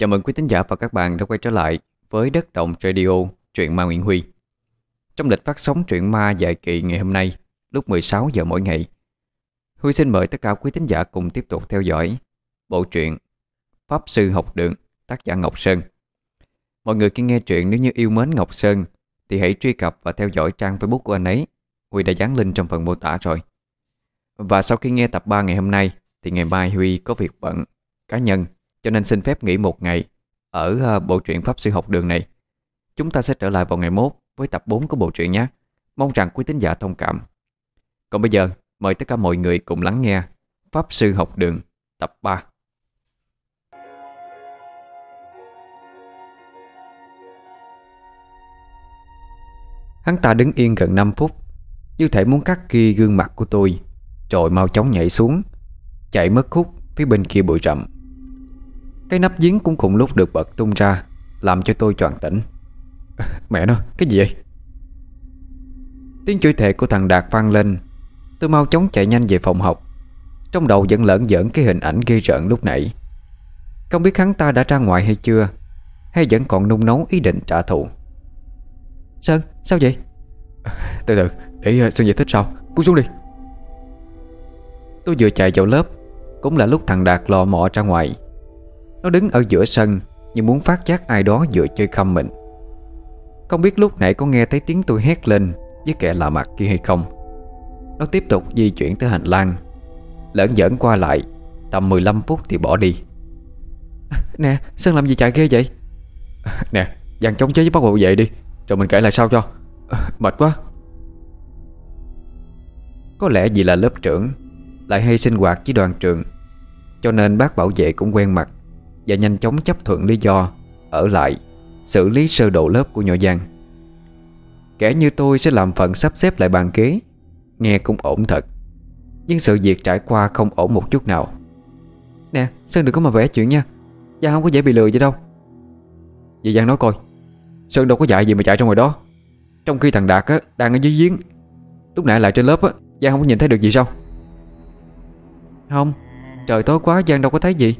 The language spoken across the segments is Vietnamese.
Chào mừng quý tín giả và các bạn đã quay trở lại với Đất Động Radio, truyện ma Nguyễn Huy. Trong lịch phát sóng truyện ma dài kỳ ngày hôm nay, lúc 16 giờ mỗi ngày, Huy xin mời tất cả quý tín giả cùng tiếp tục theo dõi bộ truyện Pháp Sư Học Đường, tác giả Ngọc Sơn. Mọi người khi nghe truyện nếu như yêu mến Ngọc Sơn thì hãy truy cập và theo dõi trang Facebook của anh ấy. Huy đã dán link trong phần mô tả rồi. Và sau khi nghe tập 3 ngày hôm nay thì ngày mai Huy có việc bận cá nhân cho nên xin phép nghỉ một ngày ở ờ, bộ truyện Pháp Sư Học Đường này. Chúng ta sẽ trở lại vào ngày mốt với tập 4 của bộ truyện nhé. Mong rằng quý tín giả thông cảm. Còn bây giờ, mời tất cả mọi người cùng lắng nghe Pháp Sư Học Đường tập 3. Hắn ta đứng yên gần 5 phút Như thể muốn cắt kia gương mặt của tôi Rồi mau chóng nhảy xuống Chạy mất khúc phía bên kia bụi rậm cái nắp giếng cũng cùng lúc được bật tung ra Làm cho tôi choàng tỉnh. Mẹ nó, cái gì vậy? Tiếng chửi thề của thằng Đạt vang lên. Tôi mau chóng chạy nhanh về phòng học. Trong đầu vẫn lẫn giỡn cái hình ảnh ghê rợn lúc nãy. Không biết hắn ta đã ra ngoài hay chưa Hay vẫn còn nung nấu ý định trả thù. Sơn, sao vậy? Từ từ, để ờ, Sơn giải thích sau. Cút xuống đi. Tôi vừa chạy vào lớp Cũng là lúc thằng Đạt lò mọ ra ngoài. Nó đứng ở giữa sân Như muốn phát giác ai đó vừa chơi khăm mình. Không biết lúc nãy có nghe thấy tiếng tôi hét lên Với kẻ lạ mặt kia hay không. Nó tiếp tục di chuyển tới hành lang. Lỡn giỡn qua lại Tầm 15 phút thì bỏ đi. Nè Sơn làm gì chạy ghê vậy? Nè dàn chống chế với bác bảo vệ đi Rồi mình kể lại sau cho. Mệt quá. Có lẽ vì là lớp trưởng Lại hay sinh hoạt với đoàn trường Cho nên bác bảo vệ cũng quen mặt và nhanh chóng chấp thuận lý do. Ở lại Xử lý sơ đồ lớp của nhỏ Giang. Kẻ như tôi sẽ làm phần sắp xếp lại bàn ghế. Nghe cũng ổn thật. Nhưng sự việc trải qua không ổn một chút nào. Nè Sơn đừng có mà vẽ chuyện nha. Giang không có dễ bị lừa vậy đâu. Vậy Giang nói coi. Sơn đâu có dạy gì mà chạy trong ngoài đó. Trong khi thằng Đạt á, đang ở dưới giếng. Lúc nãy lại trên lớp á Giang không có nhìn thấy được gì sao? Không Trời tối quá Giang đâu có thấy gì.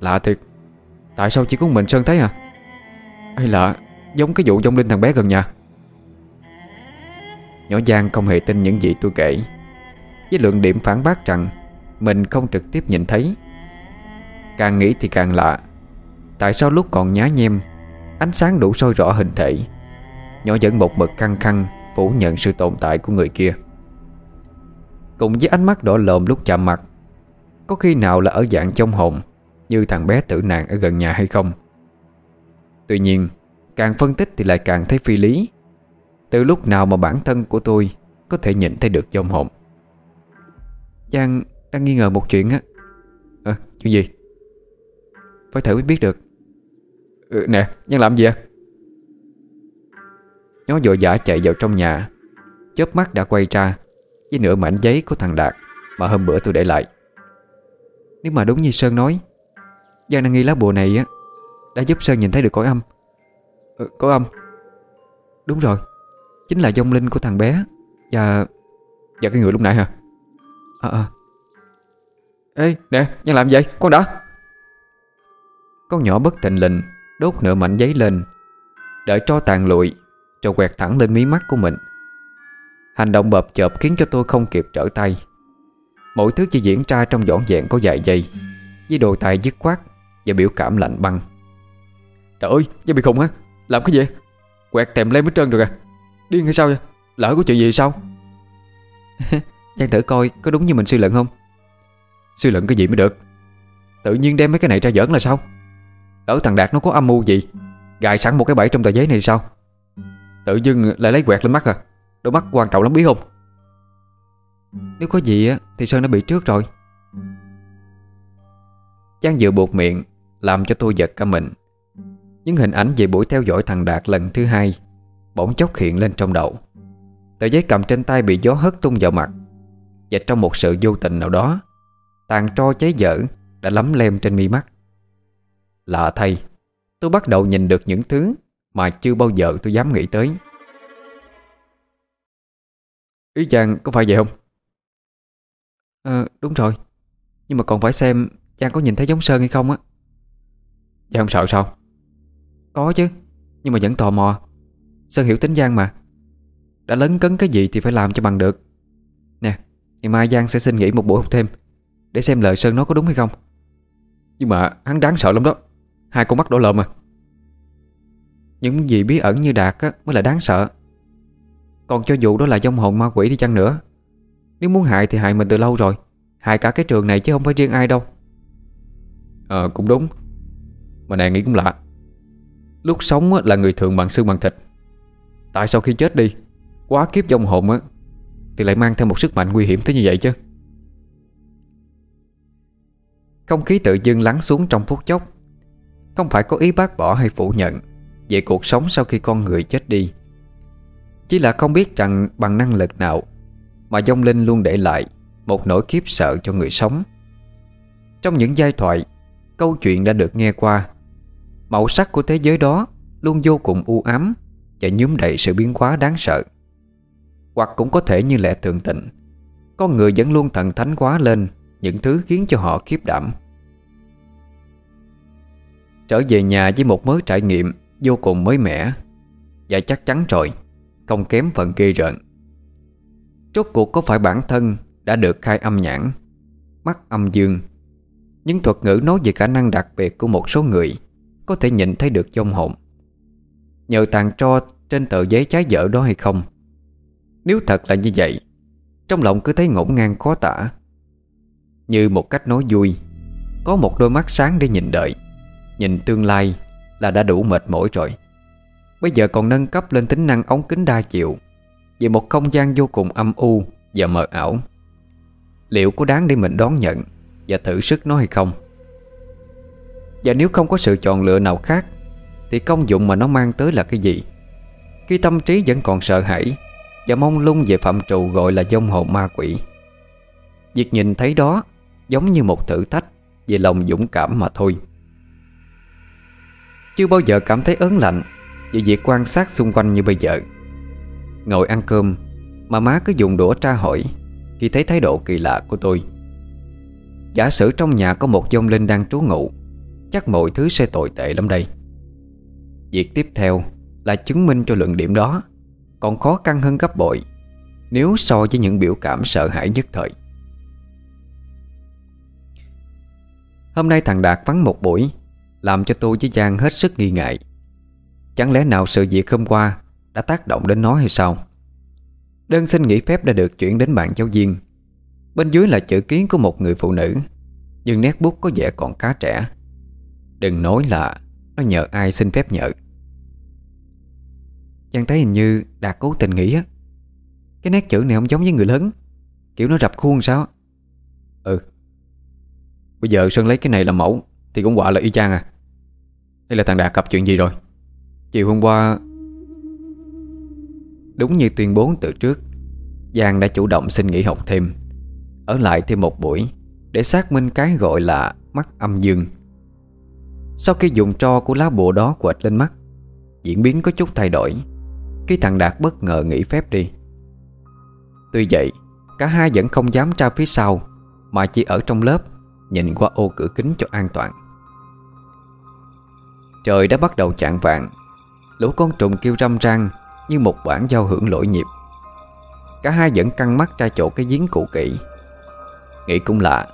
Lạ thiệt. Tại sao chỉ có mình Sơn thấy à? Hay là giống cái vụ dông linh thằng bé gần nhà. Nhỏ Giang không hề tin những gì tôi kể. Với lượng điểm phản bác rằng, Mình không trực tiếp nhìn thấy. Càng nghĩ thì càng lạ. Tại sao lúc còn nhá nhem, Ánh sáng đủ soi rõ hình thể, Nhỏ vẫn một mực căng khăn Phủ nhận sự tồn tại của người kia. Cùng với ánh mắt đỏ lồm lúc chạm mặt, Có khi nào là ở dạng trong hồn như thằng bé tử nạn ở gần nhà hay không. Tuy nhiên Càng phân tích thì lại càng thấy phi lý. Từ lúc nào mà bản thân của tôi Có thể nhìn thấy được trong hồn Giang đang nghi ngờ một chuyện á. Ờ, chuyện gì? Phải thử mới biết được. Ừ, Nè, Giang làm gì à? Nó vội vã chạy vào trong nhà. Chớp mắt đã quay ra Với nửa mảnh giấy của thằng Đạt Mà hôm bữa tôi để lại. Nếu mà đúng như Sơn nói Giang đang nghi lá bùa này á Đã giúp Sơn nhìn thấy được cõi âm. Ừ, Cõi âm. Đúng rồi Chính là dông linh của thằng bé Và Và cái người lúc nãy hả? Ờ à, à. Ê nè Giang làm gì? Vậy con đã. Con nhỏ bất tình lình Đốt nửa mảnh giấy lên Đợi cho tàn lụi Rồi quẹt thẳng lên mí mắt của mình. Hành động bập chợp khiến cho tôi không kịp trở tay. Mọi thứ chỉ diễn ra trong dọn dẹn có vài giây. Với đồ tài dứt khoát và biểu cảm lạnh băng. Trời ơi, Giang bị khùng á Làm cái gì? Quẹt tèm lên hết trơn rồi kìa. Điên hay sao vậy? Lỡ có chuyện gì sao? Giang thử coi có đúng như mình suy luận không? Suy luận cái gì mới được? Tự nhiên đem mấy cái này ra giỡn là sao? Lỡ thằng Đạt nó có âm mưu gì Gài sẵn một cái bẫy trong tờ giấy này sao? Tự dưng lại lấy quẹt lên mắt à? Đôi mắt quan trọng lắm biết không? Nếu có gì á Thì Sơn đã bị trước rồi. Giang vừa buộc miệng làm cho tôi giật cả mình. Những hình ảnh về buổi theo dõi thằng Đạt lần thứ hai Bỗng chốc hiện lên trong đầu. Tờ giấy cầm trên tay bị gió hất tung vào mặt, Và trong một sự vô tình nào đó, Tàn tro cháy dở Đã lấm lem trên mi mắt. Lạ thay, Tôi bắt đầu nhìn được những thứ Mà chưa bao giờ tôi dám nghĩ tới. Ý chàng có phải vậy không? Ờ đúng rồi. Nhưng mà còn phải xem Chàng có nhìn thấy giống Sơn hay không á. Giang không sợ sao? Có chứ Nhưng mà vẫn tò mò. Sơn hiểu tính Giang mà. Đã lấn cấn cái gì thì phải làm cho bằng được. Nè Ngày mai Giang sẽ xin nghỉ một buổi học thêm Để xem lời Sơn nói có đúng hay không. Nhưng mà hắn đáng sợ lắm đó. Hai con mắt đỏ lợm à? Những gì bí ẩn như Đạt á, mới là đáng sợ. Còn cho dù đó là dông hồn ma quỷ đi chăng nữa Nếu muốn hại thì hại mình từ lâu rồi. Hại cả cái trường này chứ không phải riêng ai đâu. Ờ cũng đúng. Mà nàng nghĩ cũng lạ. Lúc sống là người thường bằng xương bằng thịt. Tại sao khi chết đi, Quá kiếp dòng hồn á, Thì lại mang theo một sức mạnh nguy hiểm tới như vậy chứ? Không khí tự dưng lắng xuống trong phút chốc. Không phải có ý bác bỏ hay phủ nhận Về cuộc sống sau khi con người chết đi. Chỉ là không biết rằng bằng năng lực nào Mà dông linh luôn để lại Một nỗi khiếp sợ cho người sống. Trong những giai thoại, Câu chuyện đã được nghe qua. Màu sắc của thế giới đó Luôn vô cùng u ám Và nhuốm đầy sự biến hóa đáng sợ. Hoặc cũng có thể như lẽ thường tình Con người vẫn luôn thần thánh quá lên Những thứ khiến cho họ khiếp đảm. Trở về nhà với một mớ trải nghiệm Vô cùng mới mẻ Và chắc chắn rồi, Không kém phần ghê rợn. Rốt cuộc có phải bản thân Đã được khai âm nhãn, Mắt âm dương? Những thuật ngữ nói về khả năng đặc biệt của một số người có thể nhìn thấy được dông hồn Nhờ tàn tro trên tờ giấy trái dở đó hay không? Nếu thật là như vậy, Trong lòng cứ thấy ngổn ngang khó tả. Như một cách nói vui, Có một đôi mắt sáng để nhìn đợi. Nhìn tương lai là đã đủ mệt mỏi rồi. Bây giờ còn nâng cấp lên tính năng ống kính đa chiều Về một không gian vô cùng âm u và mờ ảo. Liệu có đáng để mình đón nhận và thử sức nó hay không? Và nếu không có sự chọn lựa nào khác, Thì công dụng mà nó mang tới là cái gì? Khi tâm trí vẫn còn sợ hãi Và mong lung về phạm trù gọi là dông hồn ma quỷ, Việc nhìn thấy đó Giống như một thử thách Về lòng dũng cảm mà thôi. Chưa bao giờ cảm thấy ớn lạnh Về việc quan sát xung quanh như bây giờ. Ngồi ăn cơm Mà má cứ dùng đũa tra hỏi Khi thấy thái độ kỳ lạ của tôi. Giả sử trong nhà có một dông linh đang trú ngụ Chắc mọi thứ sẽ tồi tệ lắm đây. Việc tiếp theo là chứng minh cho luận điểm đó Còn khó khăn hơn gấp bội Nếu so với những biểu cảm sợ hãi nhất thời. Hôm nay thằng Đạt vắng một buổi, Làm cho tôi với Giang hết sức nghi ngại. Chẳng lẽ nào sự việc hôm qua Đã tác động đến nó hay sao? Đơn xin nghỉ phép đã được chuyển đến bạn giáo viên. Bên dưới là chữ kiến của một người phụ nữ, Nhưng nét bút có vẻ còn khá trẻ. Đừng nói là Nó nhờ ai xin phép nhờ. Giang thấy hình như Đạt cố tình nghĩ á, Cái nét chữ này không giống với người lớn, Kiểu nó rập khuôn sao? Ừ. Bây giờ Sơn lấy cái này làm mẫu Thì cũng quả là y chang à. Hay là thằng Đạt gặp chuyện gì rồi? Chiều hôm qua, Đúng như tuyên bố từ trước, Giang đã chủ động xin nghỉ học thêm. Ở lại thêm một buổi Để xác minh cái gọi là mắt âm dương. Sau khi dùng tro của lá bùa đó quệt lên mắt, Diễn biến có chút thay đổi. Khi thằng Đạt bất ngờ nghỉ phép đi. Tuy vậy, Cả hai vẫn không dám ra phía sau, Mà chỉ ở trong lớp, Nhìn qua ô cửa kính cho an toàn. Trời đã bắt đầu chạng vàng Lũ con trùng kêu râm ran Như một bản giao hưởng lỗi nhịp. Cả hai vẫn căng mắt ra chỗ cái giếng cụ kỵ Nghĩ cũng lạ,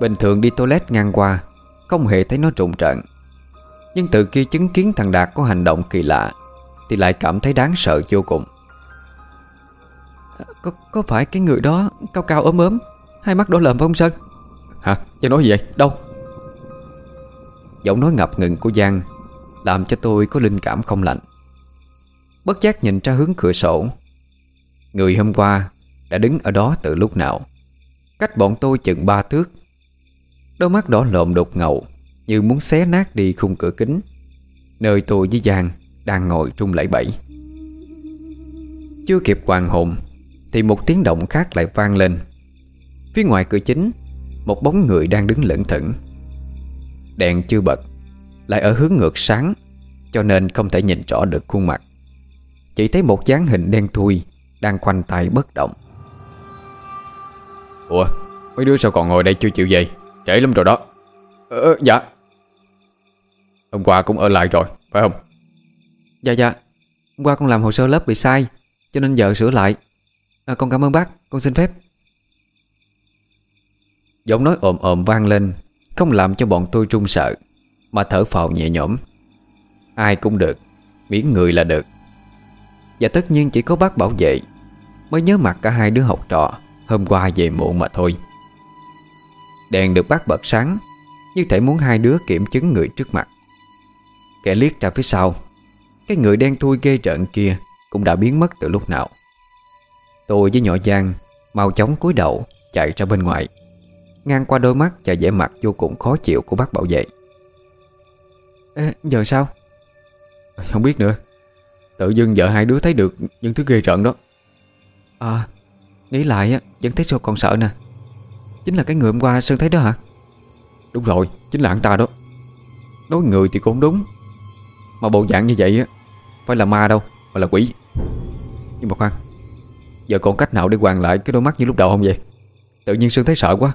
Bình thường đi toilet ngang qua, Không hề thấy nó trùng trận nhưng từ khi chứng kiến thằng Đạt có hành động kỳ lạ Thì lại cảm thấy đáng sợ vô cùng. Có, có phải cái người đó Cao cao ốm ốm Hai mắt đỏ lợm phải không Sơn? Hả? Chứ nói gì vậy? Đâu? Giọng nói ngập ngừng của Giang Làm cho tôi có linh cảm không lạnh Bất giác nhìn ra hướng cửa sổ. Người hôm qua Đã đứng ở đó từ lúc nào? Cách bọn tôi chừng ba thước. Đôi mắt đỏ lộm đột ngầu như muốn xé nát đi khung cửa kính, Nơi tôi với Giang Đang ngồi trung lẫy bẫy Chưa kịp hoàng hồn, Thì một tiếng động khác lại vang lên. Phía ngoài cửa chính, Một bóng người đang đứng lững thững. Đèn chưa bật, Lại ở hướng ngược sáng, Cho nên không thể nhìn rõ được khuôn mặt. Chỉ thấy một dáng hình đen thui Đang khoanh tay bất động. Ủa, mấy đứa sao còn ngồi đây chưa chịu về? Trễ lắm rồi đó. Ờ, ờ dạ. Hôm qua cũng ở lại rồi Phải không? Dạ dạ. Hôm qua con làm hồ sơ lớp bị sai Cho nên giờ sửa lại. À, Con cảm ơn bác Con xin phép. Giọng nói ồm ồm vang lên Không làm cho bọn tôi trung sợ Mà thở phào nhẹ nhõm. Ai cũng được Miễn người là được. Và tất nhiên chỉ có bác bảo vệ Mới nhớ mặt cả hai đứa học trò Hôm qua về muộn mà thôi. Đèn được bác bật sáng Như thể muốn hai đứa kiểm chứng người trước mặt Kẻ liếc ra phía sau. Cái người đen thui ghê trợn kia Cũng đã biến mất từ lúc nào. Tôi với nhỏ Giang Mau chóng cúi đầu chạy ra bên ngoài. Ngang qua đôi mắt và vẻ mặt vô cùng khó chịu của bác bảo vệ. Ê, Giờ sao? Không biết nữa. Tự dưng vợ hai đứa thấy được những thứ ghê rợn đó. À Nghĩ lại á Vẫn thấy sao còn sợ nè. Chính là cái người hôm qua Sơn thấy đó hả? Đúng rồi Chính là anh ta đó. Nói người thì cũng đúng. Mà bộ dạng như vậy á, Phải là ma đâu, Mà là quỷ. Nhưng mà khoan, Giờ còn cách nào để hoàn lại cái đôi mắt như lúc đầu không vậy? Tự nhiên Sơn thấy sợ quá.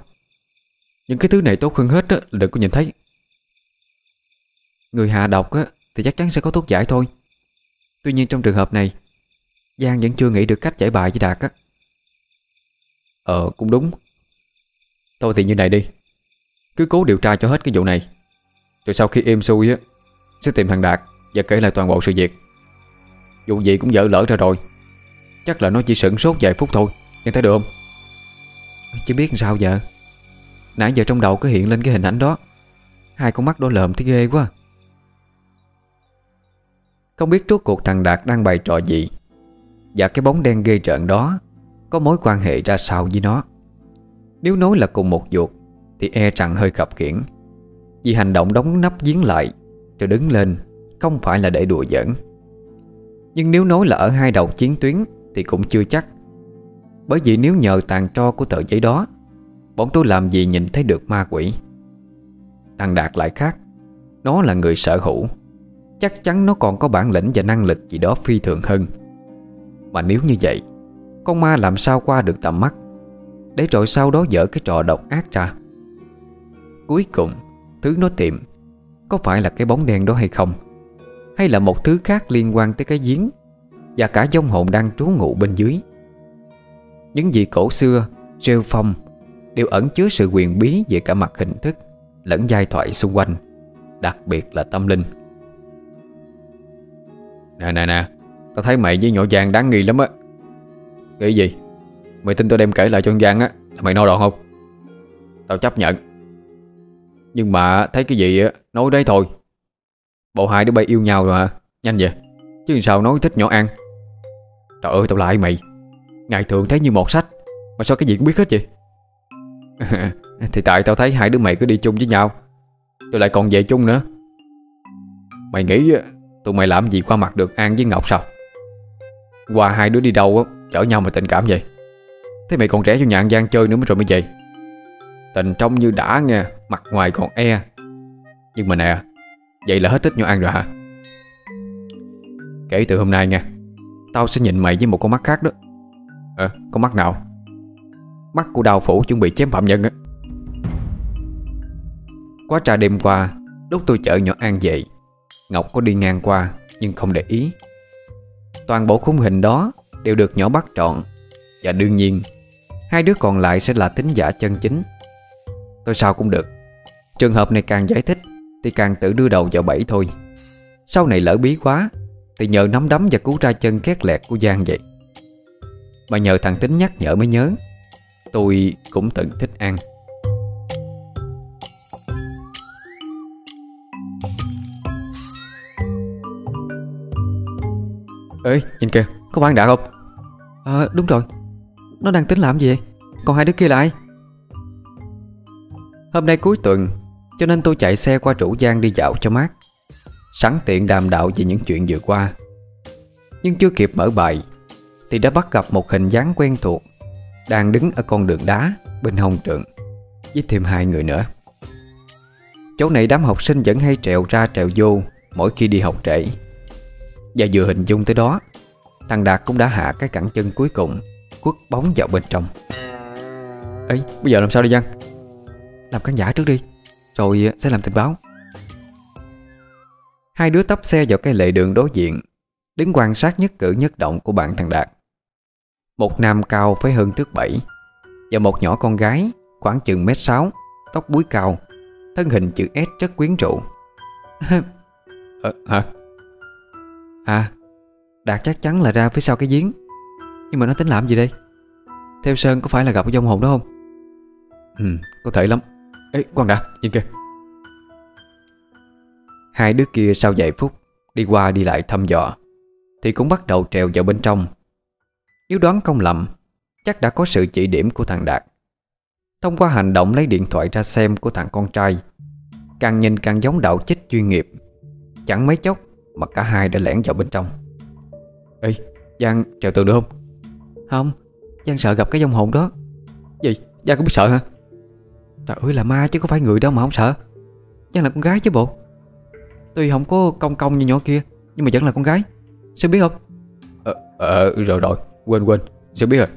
Những cái thứ này tốt hơn hết á, là đừng có nhìn thấy. Người hạ độc á, Thì chắc chắn sẽ có thuốc giải thôi. Tuy nhiên trong trường hợp này, Giang vẫn chưa nghĩ được cách giải bài với Đạt á. Ờ cũng đúng. Thôi thì như này đi. Cứ cố điều tra cho hết cái vụ này. Rồi sau khi êm xuôi á, Sẽ tìm thằng Đạt. Và kể lại toàn bộ sự việc. Dù gì cũng dở lỡ ra rồi. Chắc là nó chỉ sửng sốt vài phút thôi. Nhưng thấy được không? Chứ biết sao giờ Nãy giờ trong đầu cứ hiện lên cái hình ảnh đó. Hai con mắt đỏ lợm thấy ghê quá. Không biết trước cuộc thằng Đạt đang bày trò gì. Và cái bóng đen ghê trợn đó Có mối quan hệ ra sao với nó? Nếu nói là cùng một ruột, Thì e rằng hơi khập khiển Vì hành động đóng nắp giếng lại, Rồi đứng lên không phải là để đùa giỡn. Nhưng nếu nói là ở hai đầu chiến tuyến, Thì cũng chưa chắc. Bởi vì nếu nhờ tàn tro của tờ giấy đó, Bọn tôi làm gì nhìn thấy được ma quỷ? Thằng Đạt lại khác. Nó là người sở hữu. Chắc chắn nó còn có bản lĩnh và năng lực gì đó phi thường hơn. Mà nếu như vậy, Con ma làm sao qua được tầm mắt? Để rồi sau đó dở cái trò độc ác ra. Cuối cùng, Thứ nó tìm Có phải là cái bóng đen đó hay không? Hay là một thứ khác liên quan tới cái giếng Và cả giống hồn đang trú ngụ bên dưới. Những gì cổ xưa, Rêu phong Đều ẩn chứa sự quyền bí về cả mặt hình thức Lẫn giai thoại xung quanh, Đặc biệt là tâm linh. Nè nè nè, Tao thấy mày với nhỏ Giang đáng nghi lắm á. Cái gì? Mày tin tao đem kể lại cho con Giang á, Là mày no đòn không? Tao chấp nhận. Nhưng mà thấy cái gì á, Nói đấy thôi. Bộ hai đứa bay yêu nhau rồi à Nhanh vậy. Chứ sao nói thích nhỏ ăn Trời ơi, tao lại mày. Ngày thường thấy như một sách, Mà sao cái gì cũng biết hết vậy? Thì tại tao thấy hai đứa mày cứ đi chung với nhau, Rồi lại còn về chung nữa. Mày nghĩ Tụi mày làm gì qua mặt được An với Ngọc sao? Qua hai đứa đi đâu á, Chở nhau mà tình cảm vậy? Thế mày còn trẻ cho nhà Giang chơi nữa mới rồi mới về. Tình trông như đã nghe, Mặt ngoài còn e. Nhưng mà nè Vậy là hết thích nhỏ ăn rồi hả? Kể từ hôm nay nha, Tao sẽ nhìn mày với một con mắt khác đó. Ờ con mắt nào? Mắt của đào phủ chuẩn bị chém phạm nhân á. Quá trà đêm qua, Lúc tôi chở nhỏ An về, Ngọc có đi ngang qua Nhưng không để ý. Toàn bộ khung hình đó Đều được nhỏ bắt trọn Và đương nhiên, Hai đứa còn lại sẽ là tính giả chân chính. Tôi sao cũng được. Trường hợp này càng giải thích thì càng tự đưa đầu vào bẫy thôi. Sau này lỡ bí quá, Thì nhờ nắm đấm và cú ra chân két lẹt của Giang vậy. Mà nhờ thằng tính nhắc nhở mới nhớ, Tôi cũng từng thích ăn Ê, nhìn kìa, Có bạn đã không? Ờ đúng rồi. Nó đang tính làm gì vậy? Còn hai đứa kia là ai? Hôm nay cuối tuần cho nên tôi chạy xe qua Trụ Giang đi dạo cho mát. Sẵn tiện đàm đạo về những chuyện vừa qua. Nhưng chưa kịp mở bài Thì đã bắt gặp một hình dáng quen thuộc Đang đứng ở con đường đá Bên hông Trượng, Với thêm hai người nữa. Chỗ này đám học sinh vẫn hay trèo ra trèo vô Mỗi khi đi học trễ. Và vừa hình dung tới đó Thằng Đạt cũng đã hạ cái cẳng chân cuối cùng Quất bóng vào bên trong. Ấy bây giờ làm sao đi văn? Làm khán giả trước đi. Rồi sẽ làm tình báo. Hai đứa tấp xe vào cái lệ đường đối diện Đứng quan sát nhất cử nhất động của bạn thằng Đạt. Một nam cao phải hơn thước bảy Và một nhỏ con gái khoảng chừng mét sáu Tóc búi cao Thân hình chữ S rất quyến rũ. Ờ, Hả? À Đạt chắc chắn là ra phía sau cái giếng. Nhưng mà nó tính làm gì đây? Theo Sơn có phải là gặp cái dông hồn đó không? Ừ có thể lắm Ê quan đã nhìn kìa. Hai đứa kia sau vài phút Đi qua đi lại thăm dò, Thì cũng bắt đầu trèo vào bên trong. Nếu đoán không lầm, Chắc đã có sự chỉ điểm của thằng Đạt. Thông qua hành động lấy điện thoại ra xem Của thằng con trai, Càng nhìn càng giống đạo chích chuyên nghiệp. Chẳng mấy chốc mà cả hai đã lẻn vào bên trong. Ê, Giang, trèo tường được không? Không, Giang sợ gặp cái dông hồn đó. Gì? Giang cũng biết sợ hả? Trời ơi là ma chứ có phải người đâu mà không sợ. Chắc là con gái chứ bộ. Tuy không có công công như nhỏ kia Nhưng mà vẫn là con gái. Sao biết không? Ờ, ờ rồi rồi. Quên quên. Sao biết rồi.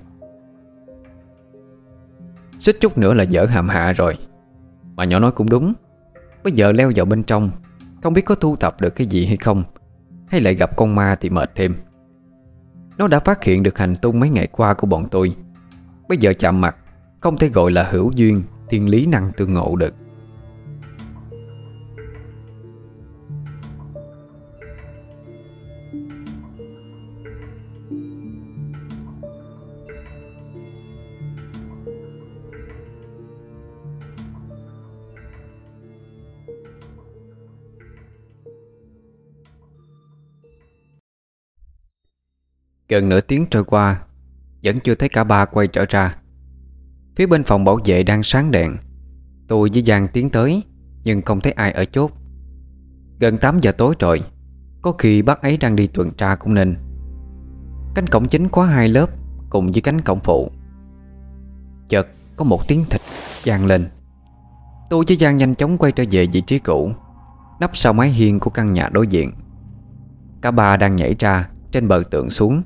Xích chút nữa là dở hàm hạ rồi. Mà nhỏ nói cũng đúng. Bây giờ leo vào bên trong Không biết có thu thập được cái gì hay không Hay lại gặp con ma thì mệt thêm. Nó đã phát hiện được hành tung mấy ngày qua của bọn tôi. Bây giờ chạm mặt Không thể gọi là hữu duyên. Thiên lý năng tương ngộ được. Gần nửa tiếng trôi qua, Vẫn chưa thấy cả ba quay trở ra. Phía bên phòng bảo vệ đang sáng đèn. Tôi với Giang tiến tới, Nhưng không thấy ai ở chốt. Gần 8 giờ tối rồi, Có khi bác ấy đang đi tuần tra cũng nên. Cánh cổng chính khóa hai lớp Cùng với cánh cổng phụ. Chợt có một tiếng thịt vang lên. Tôi với Giang nhanh chóng quay trở về vị trí cũ Nắp sau mái hiên của căn nhà đối diện. Cả ba đang nhảy ra Trên bờ tượng xuống.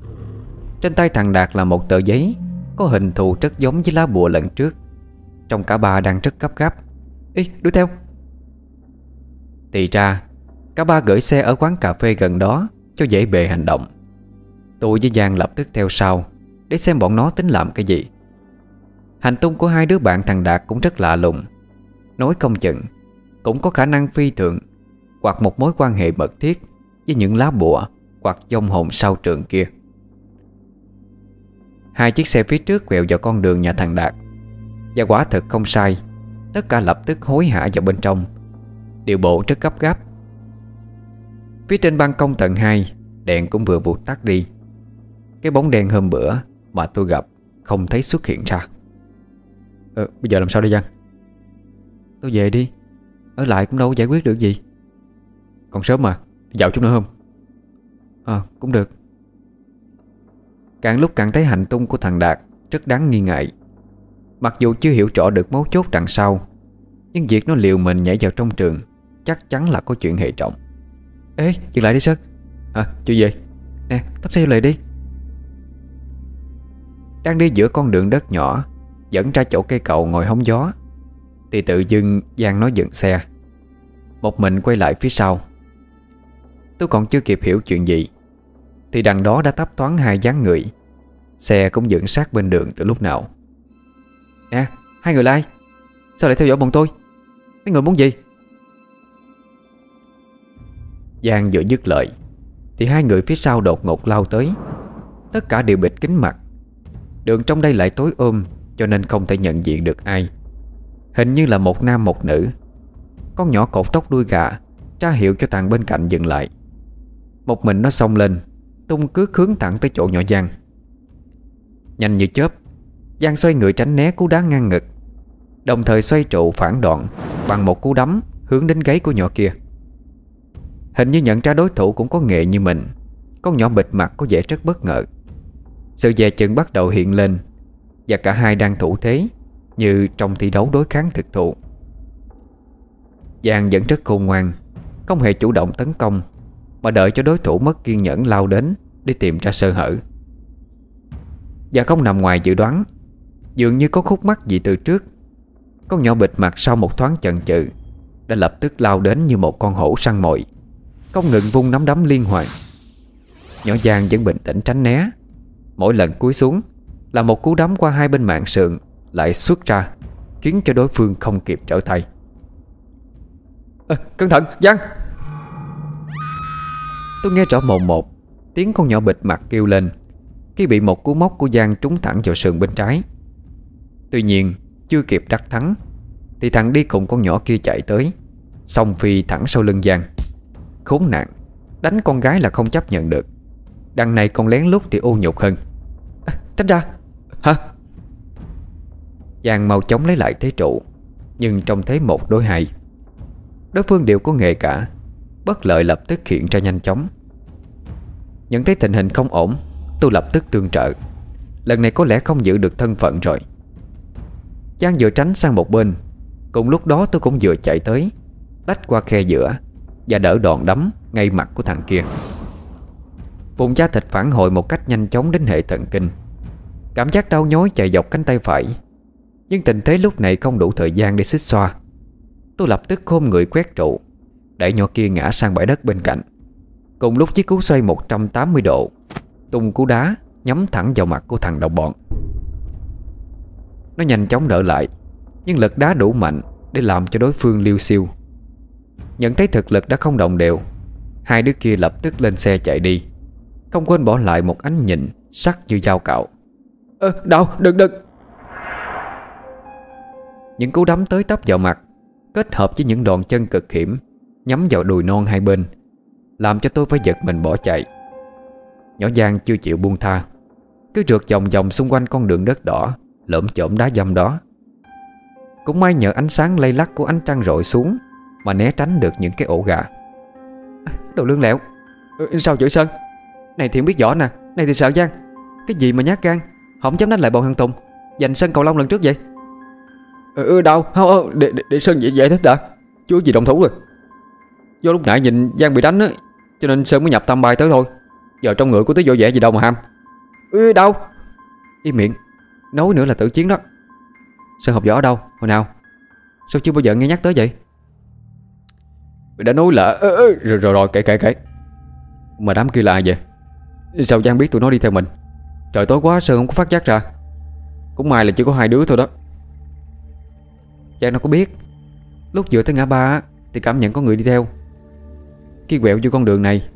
Trên tay thằng Đạt là một tờ giấy có hình thù rất giống với lá bùa lần trước. Trong cả ba đang rất gấp gáp. Ý đuổi theo. Thì ra, Cả ba gửi xe ở quán cà phê gần đó Cho dễ bề hành động. Tôi với Giang lập tức theo sau, Để xem bọn nó tính làm cái gì. Hành tung của hai đứa bạn thằng Đạt cũng rất lạ lùng. Nói công chừng, Cũng có khả năng phi thường, Hoặc một mối quan hệ mật thiết Với những lá bùa Hoặc dông hồn sau trường kia. Hai chiếc xe phía trước quẹo vào con đường nhà thằng Đạt. Và quả thật không sai Tất cả lập tức hối hả vào bên trong. Điều bộ rất gấp gáp. Phía trên ban công tầng 2 Đèn cũng vừa vụt tắt đi. Cái bóng đèn hôm bữa Mà tôi gặp không thấy xuất hiện ra. Ờ, Bây giờ làm sao đây Giang? Tôi về đi. Ở lại cũng đâu giải quyết được gì. Còn sớm mà Dạo chút nữa không? À cũng được. Càng lúc càng thấy hành tung của thằng Đạt Rất đáng nghi ngại. Mặc dù chưa hiểu rõ được mấu chốt đằng sau, Nhưng việc nó liều mình nhảy vào trong trường Chắc chắn là có chuyện hệ trọng. Ê, dừng lại đi Sơn. Hả chưa gì Nè, tắp xe lại đi. Đang đi giữa con đường đất nhỏ, Dẫn ra chỗ cây cầu ngồi hóng gió, Thì tự dưng Giang nói dừng xe. Một mình quay lại phía sau. Tôi còn chưa kịp hiểu chuyện gì thì đằng đó đã tắp toán hai dáng người. Xe cũng dựng sát bên đường từ lúc nào. Nè, hai người lai, Sao lại theo dõi bọn tôi? Mấy người muốn gì? Giang vừa dứt lời, Thì hai người phía sau đột ngột lao tới. Tất cả đều bịt kính mặt. Đường trong đây lại tối ôm, Cho nên không thể nhận diện được ai. Hình như là một nam một nữ. Con nhỏ cột tóc đuôi gà, Tra hiệu cho thằng bên cạnh dừng lại. Một mình nó xông lên Tung cước hướng thẳng tới chỗ nhỏ Giang. Nhanh như chớp, Giang xoay người tránh né cú đá ngang ngực. Đồng thời xoay trụ phản đoạn Bằng một cú đấm hướng đến gáy của nhỏ kia. Hình như nhận ra đối thủ cũng có nghệ như mình, Con nhỏ bịt mặt có vẻ rất bất ngờ. Sự dè chừng bắt đầu hiện lên, Và cả hai đang thủ thế Như trong thi đấu đối kháng thực thụ. Giang vẫn rất khôn ngoan, Không hề chủ động tấn công mà đợi cho đối thủ mất kiên nhẫn lao đến Để tìm ra sơ hở. Và không nằm ngoài dự đoán Dường như có khúc mắc gì từ trước. Con nhỏ bịt mặt sau một thoáng chần chừ Đã lập tức lao đến như một con hổ săn mồi Không ngừng vung nắm đấm liên hoàn. Nhỏ Giang vẫn bình tĩnh tránh né. Mỗi lần cúi xuống Là một cú đấm qua hai bên mạng sườn Lại xuất ra Khiến cho đối phương không kịp trở tay. À, Cẩn thận Giang! Tôi nghe rõ mồm một Tiếng con nhỏ bịt mặt kêu lên. Khi bị một cú móc của Giang trúng thẳng vào sườn bên trái. Tuy nhiên Chưa kịp đắc thắng Thì thằng đi cùng con nhỏ kia chạy tới. Xong phi thẳng sau lưng Giang. Khốn nạn Đánh con gái là không chấp nhận được. Đằng này còn lén lút thì ô nhục hơn. À, Tránh ra. Hả? Giang mau chóng lấy lại thế trụ Nhưng trong thế một đối hai Đối phương đều có nghề cả Bất lợi lập tức hiện ra nhanh chóng. Nhận thấy tình hình không ổn, Tôi lập tức tương trợ. Lần này có lẽ không giữ được thân phận rồi. Giang vừa tránh sang một bên, Cùng lúc đó tôi cũng vừa chạy tới, Lách qua khe giữa Và đỡ đòn đấm ngay mặt của thằng kia. Vùng da thịt phản hồi một cách nhanh chóng đến hệ thần kinh. Cảm giác đau nhói chạy dọc cánh tay phải. Nhưng tình thế lúc này không đủ thời gian để xích xoa. Tôi lập tức khôm người quét trụ Đẩy nhỏ kia ngã sang bãi đất bên cạnh. Cùng lúc chiếc cú xoay 180 độ Tung cú đá Nhắm thẳng vào mặt của thằng đồng bọn. Nó nhanh chóng đỡ lại Nhưng lực đá đủ mạnh Để làm cho đối phương liêu siêu. Nhận thấy thực lực đã không đồng đều Hai đứa kia lập tức lên xe chạy đi. Không quên bỏ lại một ánh nhìn Sắc như dao cạo. Ơ ờ, đừng đừng! Những cú đấm tới tấp vào mặt Kết hợp với những đòn chân cực hiểm Nhắm vào đùi non hai bên làm cho tôi phải giật mình bỏ chạy. Nhỏ Giang chưa chịu buông tha Cứ trượt vòng vòng xung quanh con đường đất đỏ Lỡm chổm đá dâm đó. Cũng may nhờ ánh sáng lay lắc của ánh trăng rọi xuống Mà né tránh được những cái ổ gà. Đồ lương lẹo ừ, Sao chửi Sơn Này thì biết rõ nè Này thì sợ Giang. Cái gì mà nhát gan Không dám đánh lại bọn hàng Tùng Giành sân cầu Long lần trước vậy. Ừ, ừ đâu không, không, để, để, để Sơn giải, giải thích đã. Chưa gì động thủ rồi. Do lúc nãy nhìn Giang bị đánh á cho nên Sơn mới nhập tam bài tới thôi. Giờ trong người của tớ võ vẻ gì đâu mà ham. Ê đâu Im miệng. Nói nữa là tự chiến đó. Sơn học võ ở đâu? Hồi nào? Sao chưa bao giờ nghe nhắc tới vậy? Đã nói là ơ, ơ, Rồi rồi rồi kể kể kể Mà đám kia là ai vậy? Sao Giang biết tụi nó đi theo mình? Trời tối quá Sơn không có phát giác ra. Cũng may là chỉ có hai đứa thôi đó. Giang nó có biết. Lúc vừa tới ngã ba Thì cảm nhận có người đi theo. Khi quẹo vô con đường này.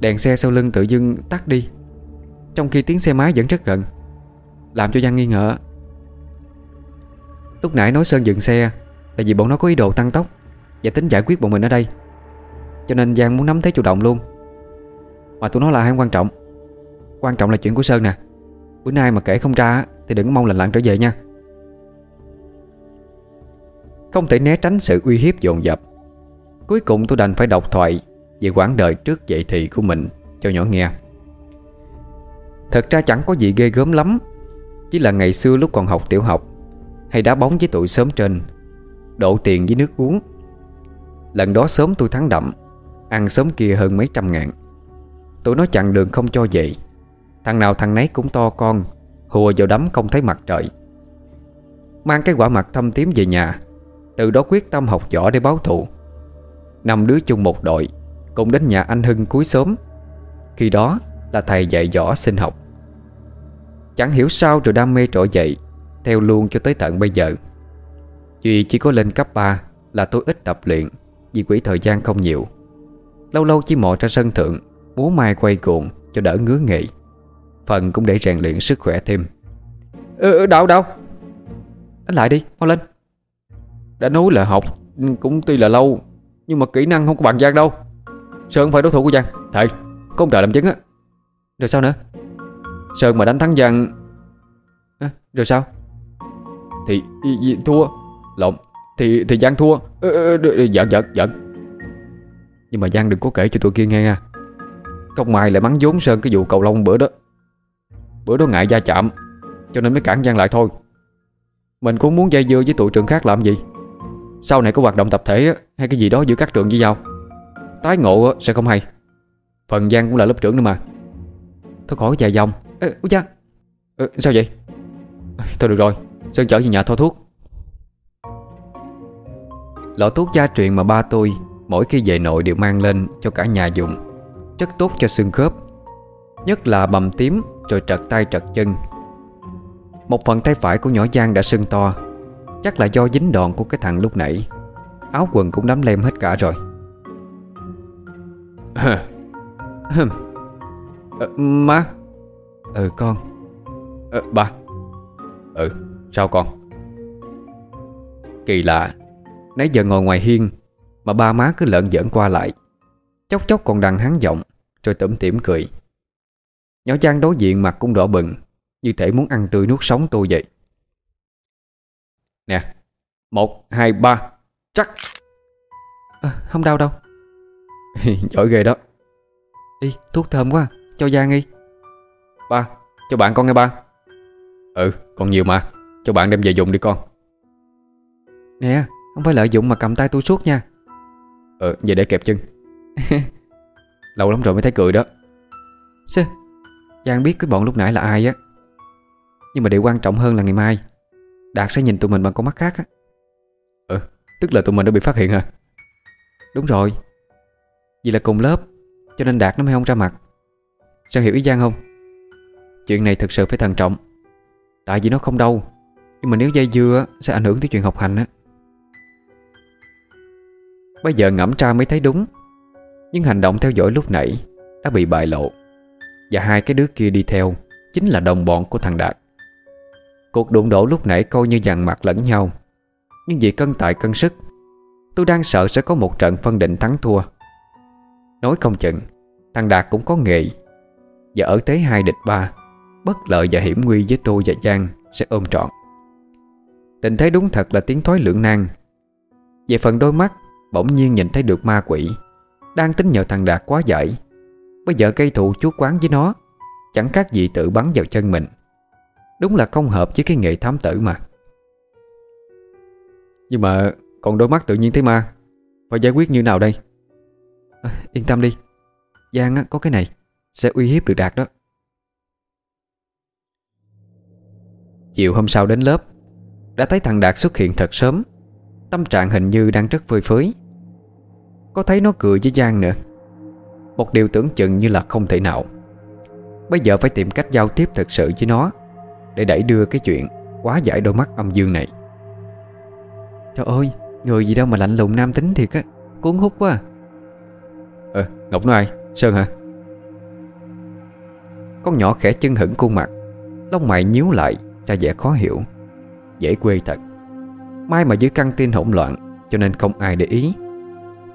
Đèn xe sau lưng tự dưng tắt đi. Trong khi tiếng xe máy vẫn rất gần, Làm cho Giang nghi ngờ. Lúc nãy nói Sơn dừng xe Là vì bọn nó có ý đồ tăng tốc Và tính giải quyết bọn mình ở đây. Cho nên Giang muốn nắm thế chủ động luôn. Mà tụi nó là hai quan trọng. Quan trọng là chuyện của Sơn nè. Bữa nay mà kể không ra Thì đừng mong lành lặng trở về nha. Không thể né tránh sự uy hiếp dồn dập. Cuối cùng tôi đành phải đọc thoại về quãng đời trước dậy thì của mình. Cho nhỏ nghe. Thật ra chẳng có gì ghê gớm lắm. Chỉ là ngày xưa lúc còn học tiểu học, Hay đá bóng với tụi sớm trên, Đổ tiền với nước uống. Lần đó sớm tôi thắng đậm, Ăn sớm kia hơn mấy trăm ngàn. Tụi nó chặn đường không cho vậy Thằng nào thằng nấy cũng to con, Hùa vào đấm không thấy mặt trời. Mang cái quả mặt thâm tím về nhà, Từ đó quyết tâm học võ để báo thù. Năm đứa chung một đội Cùng đến nhà anh Hưng cuối sớm. Khi đó là thầy dạy võ sinh học. Chẳng hiểu sao rồi đam mê trỗi dậy Theo luôn cho tới tận bây giờ. Duy chỉ có lên cấp 3 Là tôi ít tập luyện Vì quỹ thời gian không nhiều. Lâu lâu chỉ mò ra sân thượng Múa mai quay cuồng cho đỡ ngứa nghề. Phần cũng để rèn luyện sức khỏe thêm. Ừ, ừ đâu đâu Đánh lại đi, mau lên. Đã nói là học Cũng tuy là lâu Nhưng mà kỹ năng không có bằng Giang đâu Sơn phải đối thủ của Giang. Thầy, có ông trời làm chứng á. Rồi sao nữa? Sơn mà đánh thắng Giang à, Rồi sao? Thì, thì thua. Lộn. Thì thì Giang thua. Ừ, Giận giận giận Nhưng mà Giang đừng có kể cho tụi kia nghe nha. Không may lại mắng vốn Sơn cái vụ cầu lông bữa đó. Bữa đó ngại gia chạm Cho nên mới cản Giang lại thôi. Mình cũng muốn dây dưa với tụi trường khác làm gì? Sau này có hoạt động tập thể Hay cái gì đó giữa các trường với nhau Tái ngộ sẽ không hay. Phần Giang cũng là lớp trưởng nữa mà. Thôi khỏi dài dòng. Ê, Ủa cha ừ, Sao vậy? Thôi được rồi Sơn chở về nhà thoa thuốc. Lọ thuốc gia truyền mà ba tôi Mỗi khi về nội đều mang lên cho cả nhà dùng. Rất tốt cho xương khớp Nhất là bầm tím rồi trật tay trật chân. Một phần tay phải của nhỏ Giang đã sưng to Chắc là do dính đòn của cái thằng lúc nãy. Áo quần cũng đắm lem hết cả rồi ờ, Má. Ừ con. Ừ Ba. Ừ sao con? Kỳ lạ. Nãy giờ ngồi ngoài hiên Mà ba má cứ lợn giỡn qua lại. Chốc chốc còn đằng hắn giọng Rồi tủm tỉm cười. Nhỏ Trang đối diện mặt cũng đỏ bừng Như thể muốn ăn tươi nuốt sống tôi vậy. Nè Một, hai, ba. Chắc à, Không đau đâu. Giỏi ghê đó. Ý thuốc thơm quá Cho Giang đi. Ba Cho bạn con nghe ba. Ừ còn nhiều mà Cho bạn đem về dùng đi con. Nè Không phải lợi dụng mà cầm tay tôi suốt nha. Ừ về để kẹp chân. Lâu lắm rồi mới thấy cười đó. Sư Giang biết cái bọn lúc nãy là ai á. Nhưng mà điều quan trọng hơn là ngày mai. Đạt sẽ nhìn tụi mình bằng con mắt khác á. Ừ Tức là tụi mình đã bị phát hiện hả? Đúng rồi vì là cùng lớp, Cho nên Đạt nó mới không ra mặt. Sao hiểu ý Giang không? Chuyện này thực sự phải thận trọng. Tại vì nó không đâu Nhưng mà nếu dây dưa sẽ ảnh hưởng tới chuyện học hành á. Bây giờ ngẫm ra mới thấy đúng. Nhưng hành động theo dõi lúc nãy Đã bị bại lộ. Và hai cái đứa kia đi theo Chính là đồng bọn của thằng Đạt. Cuộc đụng độ lúc nãy coi như dằn mặt lẫn nhau. Nhưng vì cân tại cân sức, Tôi đang sợ sẽ có một trận phân định thắng thua. Nói không chừng, Thằng Đạt cũng có nghề. Và ở thế hai địch ba, Bất lợi và hiểm nguy với tôi và Giang Sẽ ôm trọn. Tình thế đúng thật là tiếng thoái lưỡng nan. Về phần đôi mắt, Bỗng nhiên nhìn thấy được ma quỷ, Đang tính nhờ thằng Đạt quá giải. Bây giờ gây thụ chú quán với nó, Chẳng khác gì tự bắn vào chân mình. Đúng là không hợp với cái nghệ thám tử mà. Nhưng mà còn đôi mắt tự nhiên thấy ma Phải giải quyết như nào đây? À, Yên tâm đi. Giang á, có cái này Sẽ uy hiếp được Đạt đó. Chiều hôm sau đến lớp Đã thấy thằng Đạt xuất hiện thật sớm. Tâm trạng hình như đang rất phơi phới. Có thấy nó cười với Giang nữa. Một điều tưởng chừng như là không thể nào. Bây giờ phải tìm cách giao tiếp thật sự với nó Để đẩy đưa cái chuyện Quá giải đôi mắt âm dương này. Trời ơi Người gì đâu mà lạnh lùng nam tính thiệt á. Cuốn hút quá à. Ngọc nói ai? Sơn hả? Con nhỏ khẽ chân hững khuôn mặt, Lông mày nhíu lại, ra vẻ khó hiểu. Dễ quê thật. Mai mà dưới căng tin hỗn loạn, Cho nên không ai để ý.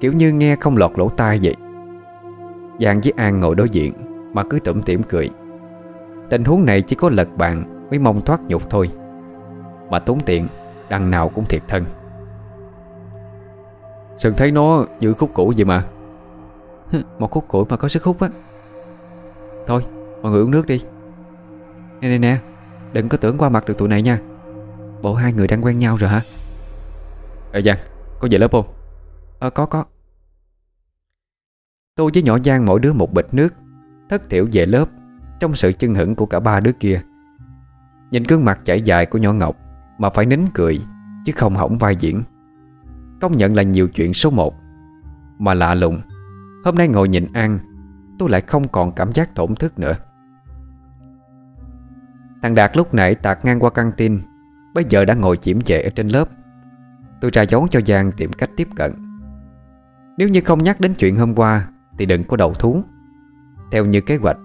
Kiểu như nghe không lọt lỗ tai vậy. Giang với An ngồi đối diện, Mà cứ tủm tỉm cười. Tình huống này chỉ có lật bàn Mới mong thoát nhục thôi. Mà tốn tiện Đằng nào cũng thiệt thân. Sơn thấy nó giữ khúc cũ vậy mà. Một khúc củi mà có sức hút á. Thôi, mọi người uống nước đi. Nè nè nè, Đừng có tưởng qua mặt được tụi này nha. Bộ hai người đang quen nhau rồi hả? Ờ Giang, Có về lớp không? Ờ có có. Tôi với nhỏ Giang mỗi đứa một bịch nước, Thất thiểu về lớp, Trong sự chân hững của cả ba đứa kia. Nhìn gương mặt chảy dài của nhỏ Ngọc, Mà phải nín cười, Chứ không hỏng vai diễn. Công nhận là nhiều chuyện số một, Mà lạ lùng Hôm nay ngồi nhìn An, Tôi lại không còn cảm giác thổn thức nữa. Thằng Đạt lúc nãy tạt ngang qua căng tin, Bây giờ đã ngồi chiếm về ở trên lớp. Tôi ra dấu cho Giang tìm cách tiếp cận. Nếu như không nhắc đến chuyện hôm qua, Thì đừng có đầu thú. Theo như kế hoạch,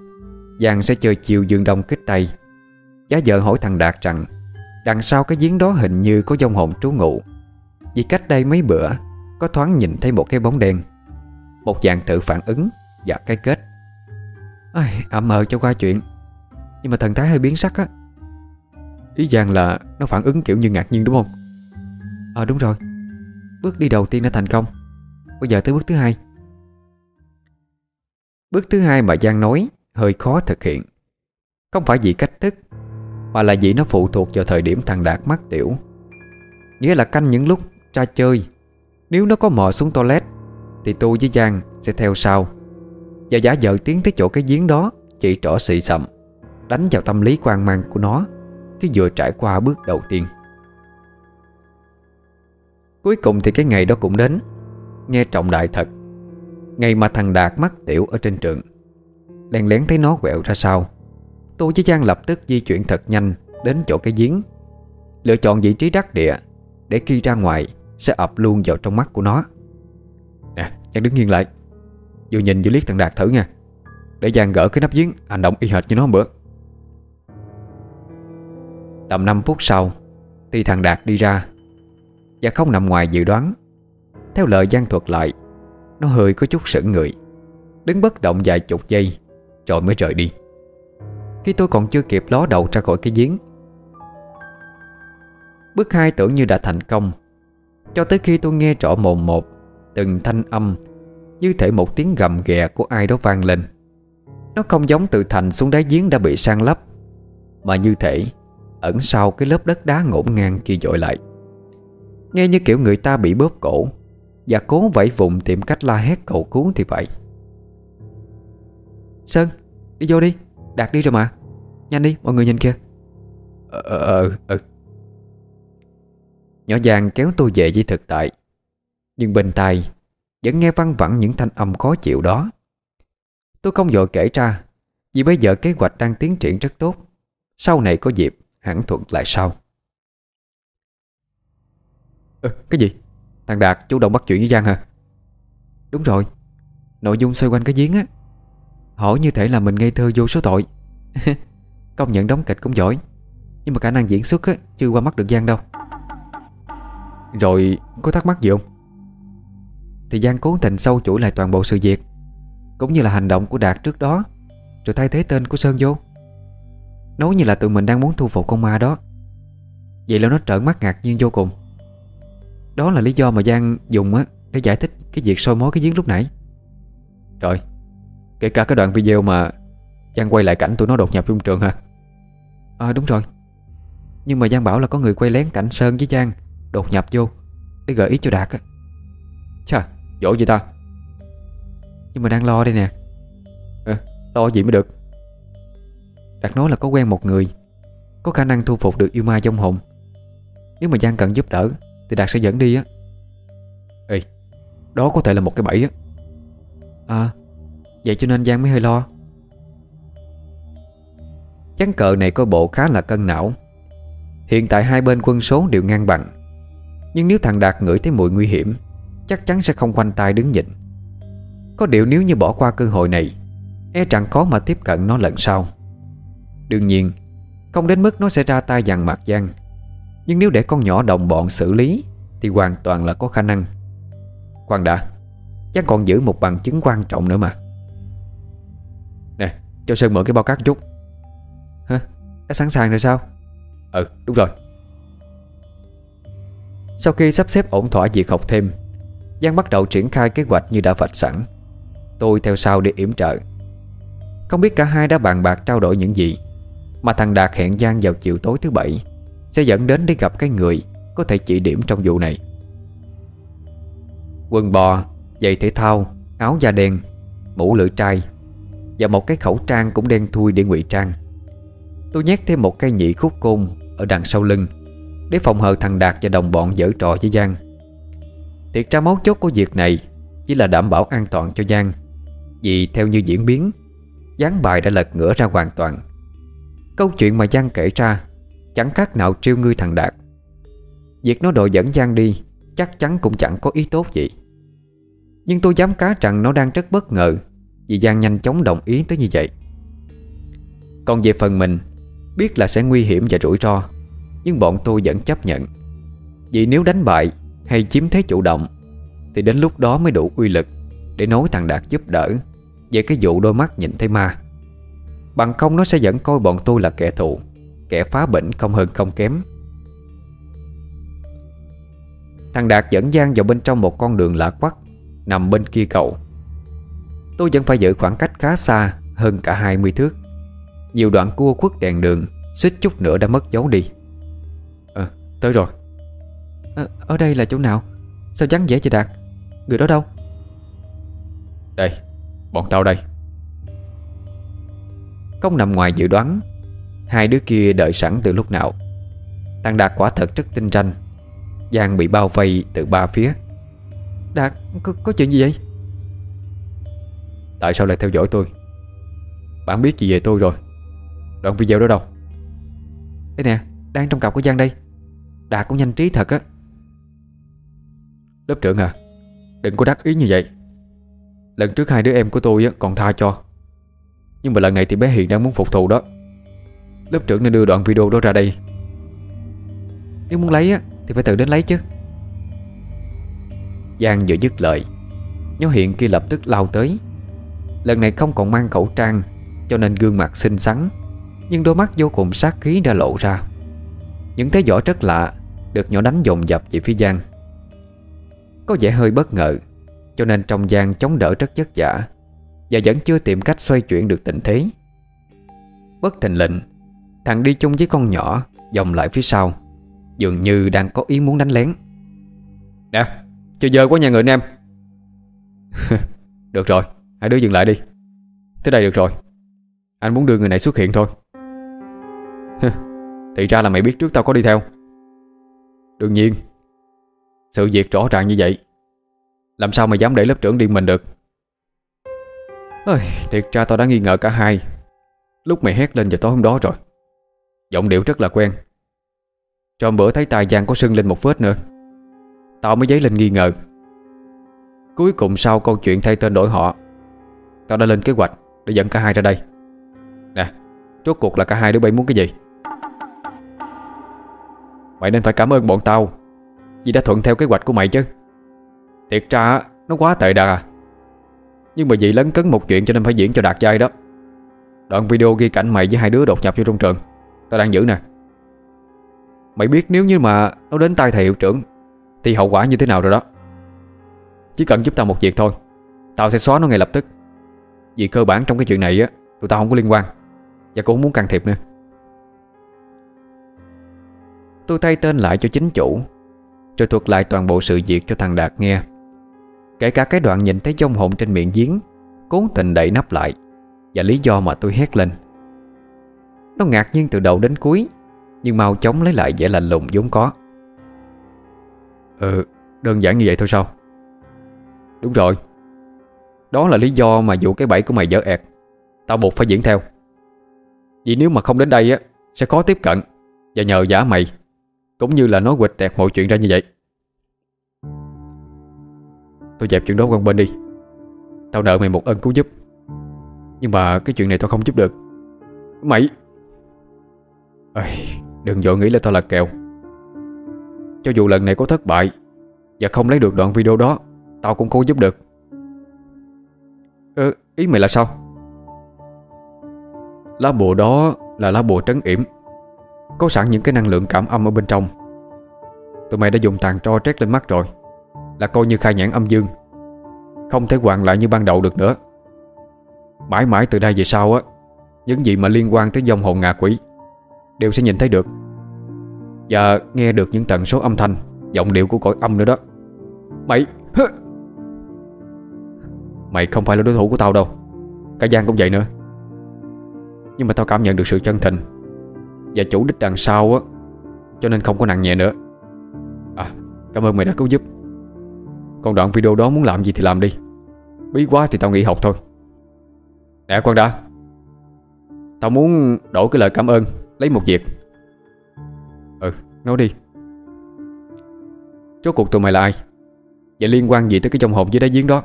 Giang sẽ chơi chiều dương đông kích tay. Giá vợ hỏi thằng Đạt rằng, Đằng sau cái giếng đó hình như có dông hồn trú ngụ. Vì cách đây mấy bữa, Có thoáng nhìn thấy một cái bóng đen. Một dạng tự phản ứng Và cái kết. Ây, ẩm mờ cho qua chuyện. Nhưng mà thần thái hơi biến sắc á. Ý Giang là nó phản ứng kiểu như ngạc nhiên đúng không? Ờ đúng rồi. Bước đi đầu tiên đã thành công. Bây giờ tới bước thứ hai. Bước thứ hai mà Giang nói Hơi khó thực hiện. Không phải vì cách thức Mà là vì nó phụ thuộc vào thời điểm thằng Đạt mắc tiểu. Nghĩa là canh những lúc ra chơi Nếu nó có mò xuống toilet thì tôi với Giang sẽ theo sau. Và giả vợ tiến tới chỗ cái giếng đó, Chỉ trỏ xị sầm Đánh vào tâm lý quan mang của nó Khi vừa trải qua bước đầu tiên. Cuối cùng thì cái ngày đó cũng đến. Nghe trọng đại thật, Ngày mà thằng Đạt mắc tiểu ở trên trường Lèn lén thấy nó quẹo ra sau. Tôi với Giang lập tức di chuyển thật nhanh Đến chỗ cái giếng, Lựa chọn vị trí đắc địa Để khi ra ngoài Sẽ ập luôn vào trong mắt của nó. Giang đứng nghiêng lại. Vừa nhìn vừa liếc thằng Đạt thử nha. Để Giang gỡ cái nắp giếng Hành động y hệt như nó bữa. Tầm 5 phút sau, Thì thằng Đạt đi ra. Và không nằm ngoài dự đoán, Theo lời Giang thuật lại, Nó hơi có chút sững người. Đứng bất động vài chục giây, Rồi mới rời đi. Khi tôi còn chưa kịp ló đầu ra khỏi cái giếng, Bước hai tưởng như đã thành công. Cho tới khi tôi nghe rõ mồm một Từng thanh âm, Như thể một tiếng gầm ghè của ai đó vang lên. Nó không giống từ thành xuống đáy giếng đã bị sang lấp, Mà như thể Ẩn sau cái lớp đất đá ngổn ngang kia dội lại. Nghe như kiểu người ta bị bóp cổ Và cố vẫy vùng tìm cách la hét cầu cứu thì vậy. Sơn, Đi vô đi, Đạt đi rồi mà. Nhanh đi, mọi người nhìn kìa. Ờ ờ ờ. ờ. Nhỏ Giang kéo tôi về với thực tại. Nhưng bên tai Vẫn nghe văng vẳng những thanh âm khó chịu đó. Tôi không vội kể ra Vì bây giờ kế hoạch đang tiến triển rất tốt. Sau này có dịp hẳn thuận lại sau. Ừ, Cái gì? Thằng Đạt chủ động bắt chuyện với Giang hả? Đúng rồi. Nội dung xoay quanh cái giếng á. Hỏi như thể là mình ngây thơ vô số tội. Công nhận đóng kịch cũng giỏi. Nhưng mà khả năng diễn xuất á Chưa qua mắt được Giang đâu. Rồi có thắc mắc gì không? Thì Giang cố tình sâu chuỗi lại toàn bộ sự việc Cũng như là hành động của Đạt trước đó Rồi thay thế tên của Sơn vô. Nói như là tụi mình đang muốn thu phục con ma đó. Vậy là nó trợn mắt ngạc nhiên vô cùng. Đó là lý do mà Giang dùng á Để giải thích cái việc soi mối cái giếng lúc nãy. Rồi Kể cả cái đoạn video mà Giang quay lại cảnh tụi nó đột nhập trong trường hả? À đúng rồi. Nhưng mà Giang bảo là có người quay lén cảnh Sơn với Giang Đột nhập vô Để gợi ý cho Đạt á. Chà, dỗ vậy ta? Nhưng mà đang lo đây nè. À, Lo gì mới được? Đạt nói là có quen một người Có khả năng thu phục được yêu ma trong hồn. Nếu mà Giang cần giúp đỡ Thì Đạt sẽ dẫn đi á. Ê Đó có thể là một cái bẫy á. À Vậy cho nên Giang mới hơi lo. Chán cờ này có bộ khá là cân não. Hiện tại hai bên quân số đều ngang bằng. Nhưng nếu thằng Đạt ngửi thấy mùi nguy hiểm Chắc chắn sẽ không khoanh tay đứng nhìn. Có điều nếu như bỏ qua cơ hội này E chẳng khó mà tiếp cận nó lần sau. Đương nhiên, Không đến mức nó sẽ ra tay dằn mặt Giang, Nhưng nếu để con nhỏ đồng bọn xử lý, Thì hoàn toàn là có khả năng. Khoan đã Giang còn giữ một bằng chứng quan trọng nữa mà. Nè, cho Sơn mượn cái bao cát chút. Hả? Đã sẵn sàng rồi sao? Ừ đúng rồi. Sau khi sắp xếp ổn thỏa việc học thêm Giang bắt đầu triển khai kế hoạch như đã vạch sẵn. Tôi theo sau để yểm trợ. Không biết cả hai đã bàn bạc trao đổi những gì, Mà thằng Đạt hẹn Giang vào chiều tối thứ bảy, Sẽ dẫn đến để gặp cái người Có thể chỉ điểm trong vụ này. Quần bò, Giày thể thao, Áo da đen, Mũ lưỡi trai Và một cái khẩu trang cũng đen thui để ngụy trang. Tôi nhét thêm một cây nhị khúc côn Ở đằng sau lưng Để phòng hờ thằng Đạt và đồng bọn dở trò với Giang. Thiệt ra mấu chốt của việc này Chỉ là đảm bảo an toàn cho Giang. Vì theo như diễn biến, Gián bài đã lật ngửa ra hoàn toàn. Câu chuyện mà Giang kể ra Chẳng khác nào trêu ngươi thằng Đạt. Việc nó đội dẫn Giang đi Chắc chắn cũng chẳng có ý tốt gì. Nhưng tôi dám cá rằng nó đang rất bất ngờ Vì Giang nhanh chóng đồng ý tới như vậy. Còn về phần mình, Biết là sẽ nguy hiểm và rủi ro, Nhưng bọn tôi vẫn chấp nhận. Vì nếu đánh bại hay chiếm thế chủ động Thì đến lúc đó mới đủ uy lực Để nói thằng Đạt giúp đỡ Về cái vụ đôi mắt nhìn thấy ma. Bằng không nó sẽ vẫn coi bọn tôi là kẻ thù Kẻ phá bệnh không hơn không kém. Thằng Đạt dẫn Giang vào bên trong một con đường lạ quắc Nằm bên kia cầu. Tôi vẫn phải giữ khoảng cách khá xa Hơn cả 20 thước. Nhiều đoạn cua khuất đèn đường Xích chút nữa đã mất dấu đi. Ờ, tới rồi à, Ở đây là chỗ nào? Sao vắng vẻ vậy Đạt? Người đó đâu? Đây, bọn tao đây. Không nằm ngoài dự đoán Hai đứa kia đợi sẵn từ lúc nào. Thằng Đạt quả thật rất tinh tranh Giang bị bao vây từ ba phía. Đạt có, có chuyện gì vậy? Tại sao lại theo dõi tôi? Bạn biết gì về tôi rồi? Đoạn video đó đâu? Đây nè Đang trong cặp của Giang đây. Đạt cũng nhanh trí thật á Lớp trưởng à Đừng có đắc ý như vậy. Lần trước hai đứa em của tôi còn tha cho. Nhưng mà lần này thì bé Hiền đang muốn phục thù đó. Lớp trưởng nên đưa đoạn video đó ra đây. Nếu muốn lấy á, Thì phải tự đến lấy chứ. Giang vừa dứt lời Nhó Hiền kia lập tức lao tới. Lần này không còn mang khẩu trang, Cho nên gương mặt xinh xắn, Nhưng đôi mắt vô cùng sát khí đã lộ ra. Những thế vỏ rất lạ, Được nhỏ đánh dồn dập về phía Giang. Có vẻ hơi bất ngờ, Cho nên trong Giang chống đỡ rất vất vả, Và vẫn chưa tìm cách xoay chuyển được tình thế. Bất thình lệnh Thằng đi chung với con nhỏ Dòng lại phía sau, Dường như đang có ý muốn đánh lén. Nè, Chơi giờ quá nhà người anh em. Được rồi, Hai đứa dừng lại đi. Tới đây được rồi, Anh muốn đưa người này xuất hiện thôi. Thì ra là mày biết trước tao có đi theo. Đương nhiên. Sự việc rõ ràng như vậy. Làm sao mà dám để lớp trưởng đi mình được? Ôi, Thiệt ra tao đã nghi ngờ cả hai. Lúc mày hét lên vào tối hôm đó rồi. Giọng điệu rất là quen. Cho bữa thấy tài Giang có sưng lên một vết nữa. Tao mới dấy lên nghi ngờ. Cuối cùng sau câu chuyện thay tên đổi họ Tao đã lên kế hoạch Để dẫn cả hai ra đây. Nè Rốt cuộc là cả hai đứa bay muốn cái gì? Mày nên phải cảm ơn bọn tao. Vì đã thuận theo kế hoạch của mày chứ? Thiệt ra, nó quá tệ đà. À. Nhưng mà vì lấn cấn một chuyện cho nên phải diễn cho đạt dai đó. Đoạn video ghi cảnh mày với hai đứa đột nhập vô trong trường. Tao đang giữ nè. Mày biết nếu như mà nó đến tay thầy hiệu trưởng, Thì hậu quả như thế nào rồi đó? Chỉ cần giúp tao một việc thôi, Tao sẽ xóa nó ngay lập tức. Vì cơ bản trong cái chuyện này á, Tụi tao không có liên quan, Và cũng không muốn can thiệp nữa. Tôi thay tên lại cho chính chủ. Rồi thuật lại toàn bộ sự việc cho thằng Đạt nghe. Kể cả cái đoạn nhìn thấy dông hồn trên miệng giếng, Cố tình đẩy nắp lại, Và lý do mà tôi hét lên. Nó ngạc nhiên từ đầu đến cuối, Nhưng mau chóng lấy lại vẻ lạnh lùng vốn có. Ừ Đơn giản như vậy thôi sao? Đúng rồi. Đó là lý do mà vụ cái bẫy của mày dở ẹt. Tao buộc phải diễn theo. Vì nếu mà không đến đây á, Sẽ khó tiếp cận, Và nhờ giả mày. Cũng như là nói quịch tẹt mọi chuyện ra như vậy. Tôi dẹp chuyện đó qua bên đi. Tao nợ mày một ân cứu giúp. Nhưng mà cái chuyện này tao không giúp được. Mày! Ây, Đừng vội nghĩ là tao là kèo. Cho dù lần này có thất bại Và không lấy được đoạn video đó Tao cũng cố giúp được. Ờ, ý mày là sao? Lá bùa đó là lá bùa trấn yểm có sẵn những cái năng lượng cảm âm ở bên trong. Tụi mày đã dùng tàn tro trét lên mắt rồi, Là coi như khai nhãn âm dương. Không thể hoàn lại như ban đầu được nữa. Mãi mãi từ đây về sau á, Những gì mà liên quan tới dòng hồn ngạ quỷ Đều sẽ nhìn thấy được. Và nghe được những tần số âm thanh, Giọng điệu của cõi âm nữa đó. Mày Mày không phải là đối thủ của tao đâu. Cả Giang cũng vậy nữa. Nhưng mà tao cảm nhận được sự chân thành và chủ đích đằng sau á Cho nên không có nặng nhẹ nữa. À cảm ơn mày đã cứu giúp. Còn đoạn video đó muốn làm gì thì làm đi. Bí quá thì tao nghỉ học thôi. Nè quan đã. Tao muốn đổi cái lời cảm ơn Lấy một việc. Ừ nói đi. Rốt cuộc tụi mày là ai? Và liên quan gì tới cái trong hồn dưới đáy giếng đó?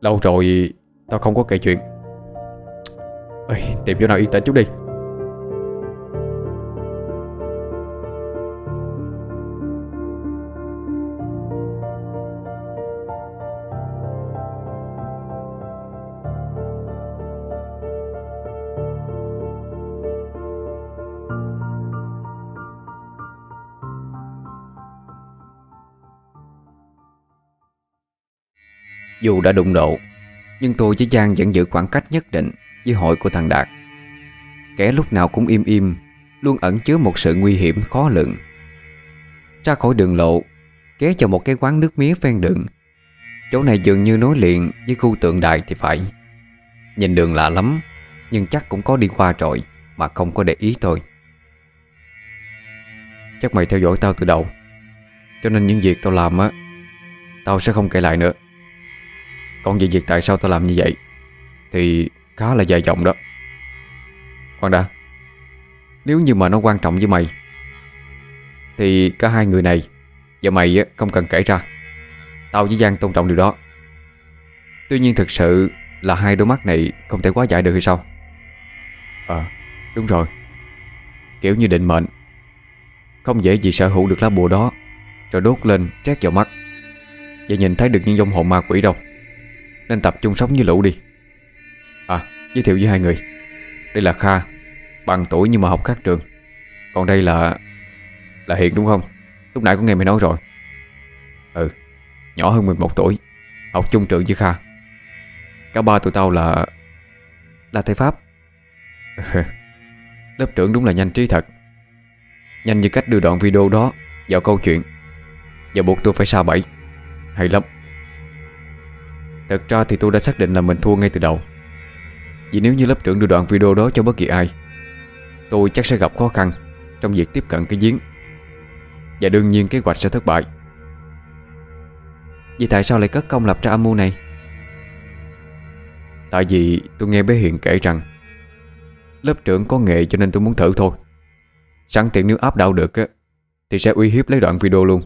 Lâu rồi Tao không có kể chuyện. Ê, Tìm chỗ nào yên tĩnh chút đi. Dù đã đụng độ, Nhưng tôi với Giang vẫn giữ khoảng cách nhất định Với hội của thằng Đạt. Kẻ lúc nào cũng im im, Luôn ẩn chứa một sự nguy hiểm khó lượng Ra khỏi đường lộ, Ghé vào một cái quán nước mía ven đường. Chỗ này dường như nối liền Với khu tượng đài thì phải. Nhìn đường lạ lắm, Nhưng chắc cũng có đi qua rồi, Mà không có để ý thôi Chắc mày theo dõi tao từ đầu, Cho nên những việc tao làm á, Tao sẽ không kể lại nữa. Còn về việc tại sao tao làm như vậy? Thì khá là dài dòng đó. Khoan đã. Nếu như mà nó quan trọng với mày, Thì cả hai người này Và mày không cần kể ra. Tao với Giang tôn trọng điều đó. Tuy nhiên thực sự là hai đôi mắt này không thể quá giải được hay sao? Ờ đúng rồi. Kiểu như định mệnh. Không dễ gì sở hữu được lá bùa đó Rồi đốt lên trét vào mắt Và nhìn thấy được những dông hồn ma quỷ đâu. Nên tập chung sống như lũ đi. À giới thiệu với hai người. Đây là Kha, Bằng tuổi nhưng mà học khác trường. Còn đây là Là Hiện đúng không? Lúc nãy có nghe mày nói rồi. Ừ Nhỏ hơn 11 tuổi, Học chung trường với Kha. Cả ba tụi tao là Là thầy Pháp. Lớp trưởng đúng là nhanh trí thật. Nhanh như cách đưa đoạn video đó Vào câu chuyện. Và buộc tôi phải xa bẫy Hay lắm. Thật ra thì tôi đã xác định là mình thua ngay từ đầu. Vì nếu như lớp trưởng đưa đoạn video đó cho bất kỳ ai, Tôi chắc sẽ gặp khó khăn Trong việc tiếp cận cái giếng. Và đương nhiên kế hoạch sẽ thất bại. Vậy tại sao lại cất công lập ra âm mưu này? Tại vì tôi nghe bé Hiền kể rằng, Lớp trưởng có nghệ cho nên tôi muốn thử thôi. Sẵn tiện nếu áp đảo được á, Thì sẽ uy hiếp lấy đoạn video luôn.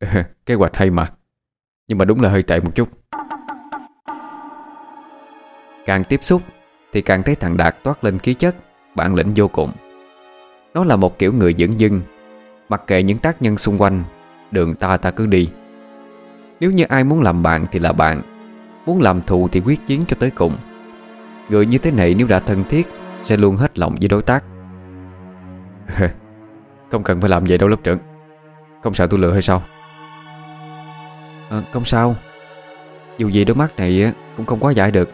Kế hoạch hay mà. Nhưng mà đúng là hơi tệ một chút. Càng tiếp xúc Thì càng thấy thằng Đạt toát lên khí chất Bản lĩnh vô cùng. Nó là một kiểu người dẫn dưng Mặc kệ những tác nhân xung quanh Đường ta ta cứ đi. Nếu như ai muốn làm bạn thì là bạn Muốn làm thù thì quyết chiến cho tới cùng. Người như thế này nếu đã thân thiết Sẽ luôn hết lòng với đối tác. Không cần phải làm vậy đâu lớp trưởng. Không sợ tôi lừa hay sao à, ờ, Không sao. Dù gì đôi mắt này cũng không quá giải được.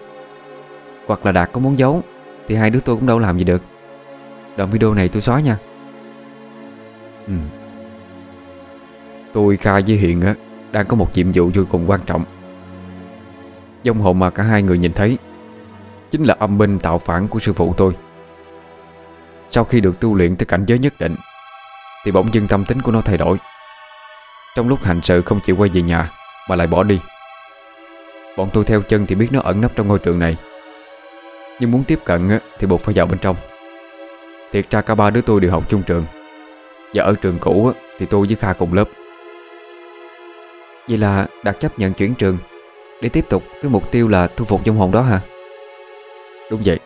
Hoặc là Đạt có muốn giấu, Thì hai đứa tôi cũng đâu làm gì được. Đoạn video này tôi xóa nha. Ừ. Tôi Kha với Hiện á, Đang có một nhiệm vụ vô cùng quan trọng. Dông hồn mà cả hai người nhìn thấy, Chính là âm binh tạo phản của sư phụ tôi. Sau khi được tu luyện tới cảnh giới nhất định, Thì bỗng dưng tâm tính của nó thay đổi. Trong lúc hành sự không chịu quay về nhà, Mà lại bỏ đi. Bọn tôi theo chân thì biết nó ẩn nấp trong ngôi trường này. Nhưng muốn tiếp cận thì buộc phải vào bên trong. Thiệt ra cả ba đứa tôi đều học chung trường. Và ở trường cũ thì tôi với Kha cùng lớp. Vậy là Đạt chấp nhận chuyển trường để tiếp tục cái mục tiêu là thu phục trong hồn đó hả? Đúng vậy.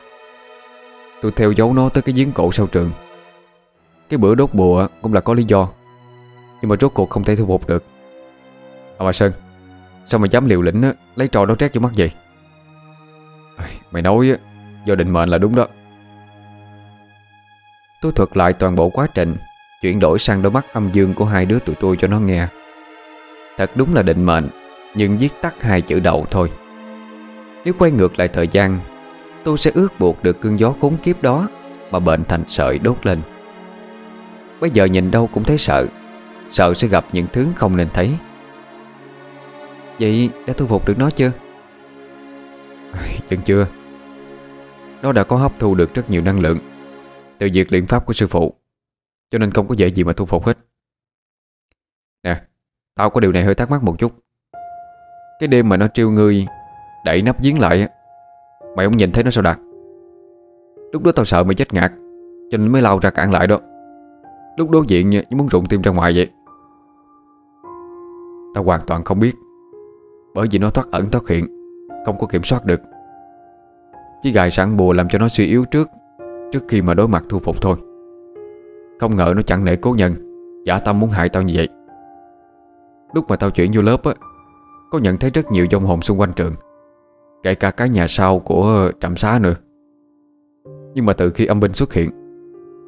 Tôi theo dấu nó tới cái giếng cổ sau trường. Cái bữa đốt bùa cũng là có lý do. Nhưng mà rốt cuộc không thể thu phục được. À mà Sơn Sao mà dám liều lĩnh á, lấy trò đó trét vô mắt vậy? Mày nói á, do định mệnh là đúng đó. Tôi thuật lại toàn bộ quá trình, Chuyển đổi sang đôi mắt âm dương của hai đứa tụi tôi cho nó nghe. Thật đúng là định mệnh, nhưng viết tắt hai chữ đầu thôi. Nếu quay ngược lại thời gian, Tôi sẽ ước buộc được cơn gió khốn kiếp đó Mà bệnh thành sợi đốt lên. Bây giờ nhìn đâu cũng thấy sợ Sợ sẽ gặp những thứ không nên thấy. Vậy đã thu phục được nó chưa? Vẫn chưa? Nó đã có hấp thu được rất nhiều năng lượng Từ việc luyện pháp của sư phụ, Cho nên không có dễ gì mà thu phục hết. Nè, Tao có điều này hơi thắc mắc một chút. Cái đêm mà nó trêu ngươi, Đẩy nắp giếng lại Mày không nhìn thấy nó sao đạt? Lúc đó tao sợ mày chết ngạt, Cho nên mới lao ra cản lại đó. Lúc đối diện như muốn rụng tim ra ngoài vậy. Tao hoàn toàn không biết, Bởi vì nó thoát ẩn thoát hiện, Không có kiểm soát được. Chỉ gài sẵn bùa làm cho nó suy yếu trước Trước khi mà đối mặt thu phục thôi. Không ngờ nó chẳng nể cố nhân, Giả tâm muốn hại tao như vậy. Lúc mà tao chuyển vô lớp á, có nhận thấy rất nhiều dông hồn xung quanh trường, Kể cả cái nhà sau của trạm xá nữa. Nhưng mà từ khi âm binh xuất hiện,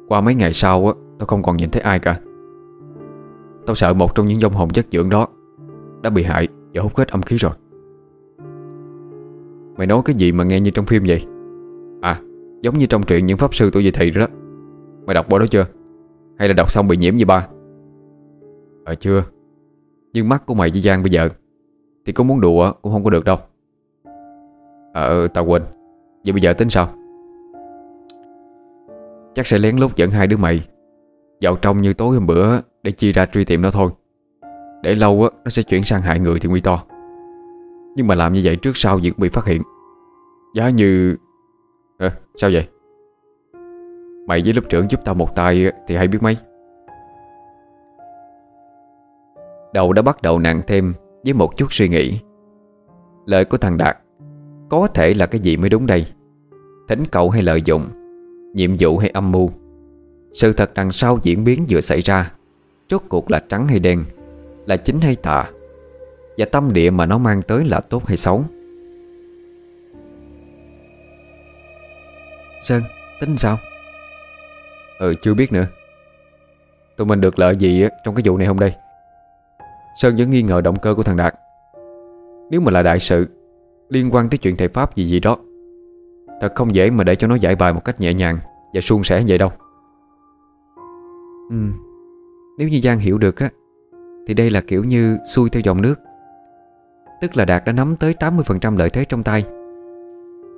Qua mấy ngày sau á, Tao không còn nhìn thấy ai cả. Tao sợ một trong những dông hồn chất dưỡng đó Đã bị hại và hút hết âm khí rồi. Mày nói cái gì mà nghe như trong phim vậy? À giống như trong truyện những pháp sư tuổi về thị đó. Mày đọc bộ đó chưa? Hay là đọc xong bị nhiễm gì ba? Ờ chưa. Nhưng mắt của mày với Giang bây giờ thì có muốn đùa cũng không có được đâu. Ờ ừ, tao quên. Vậy bây giờ tính sao? Chắc sẽ lén lút dẫn hai đứa mày Vào trong như tối hôm bữa Để chia ra truy tìm nó thôi. Để lâu á, Nó sẽ chuyển sang hại người thì nguy to. Nhưng mà làm như vậy trước sau gì cũng bị phát hiện. Giá như à, Sao vậy? Mày với lớp trưởng giúp tao một tay Thì hay biết mấy. Đầu đã bắt đầu nặng thêm Với một chút suy nghĩ. Lời của thằng Đạt Có thể là cái gì mới đúng đây? Thỉnh cầu hay lợi dụng Nhiệm vụ hay âm mưu? Sự thật đằng sau diễn biến vừa xảy ra Rốt cuộc là trắng hay đen Là chính hay tà? Và tâm địa mà nó mang tới là tốt hay xấu? Sơn, tính sao? Ừ, chưa biết nữa. Tụi mình được lợi gì trong cái vụ này không đây? Sơn vẫn nghi ngờ động cơ của thằng Đạt. Nếu mà là đại sự Liên quan tới chuyện thầy Pháp gì gì đó Thật không dễ mà để cho nó giải bài một cách nhẹ nhàng Và suôn sẻ vậy đâu. Ừ Nếu như Giang hiểu được á Thì đây là kiểu như xuôi theo dòng nước. Tức là Đạt đã nắm tới 80% lợi thế trong tay.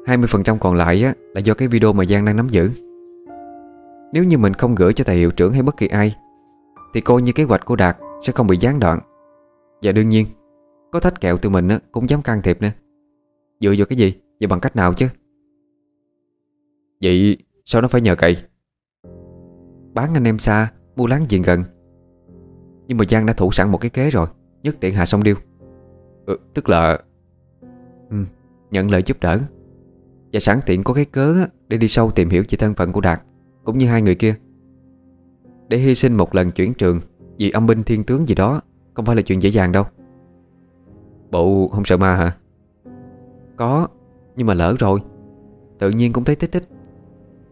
20% còn lại á Là do cái video mà Giang đang nắm giữ. Nếu như mình không gửi cho thầy hiệu trưởng hay bất kỳ ai Thì coi như kế hoạch của Đạt Sẽ không bị gián đoạn. Và đương nhiên Có thách kẹo từ mình á, cũng dám can thiệp nữa. Dựa vào cái gì Và bằng cách nào chứ? Vậy sao nó phải nhờ cậy? Bán anh em xa Mua láng giềng gần. Nhưng mà Giang đã thủ sẵn một cái kế rồi Nhất tiện hạ xong điêu ừ, Tức là ừ, Nhận lời giúp đỡ. Và sẵn tiện có cái cớ Để đi sâu tìm hiểu về thân phận của Đạt Cũng như hai người kia. Để hy sinh một lần chuyển trường Vì âm binh thiên tướng gì đó Không phải là chuyện dễ dàng đâu. Bộ không sợ ma hả? Có Nhưng mà lỡ rồi. Tự nhiên cũng thấy thích thích.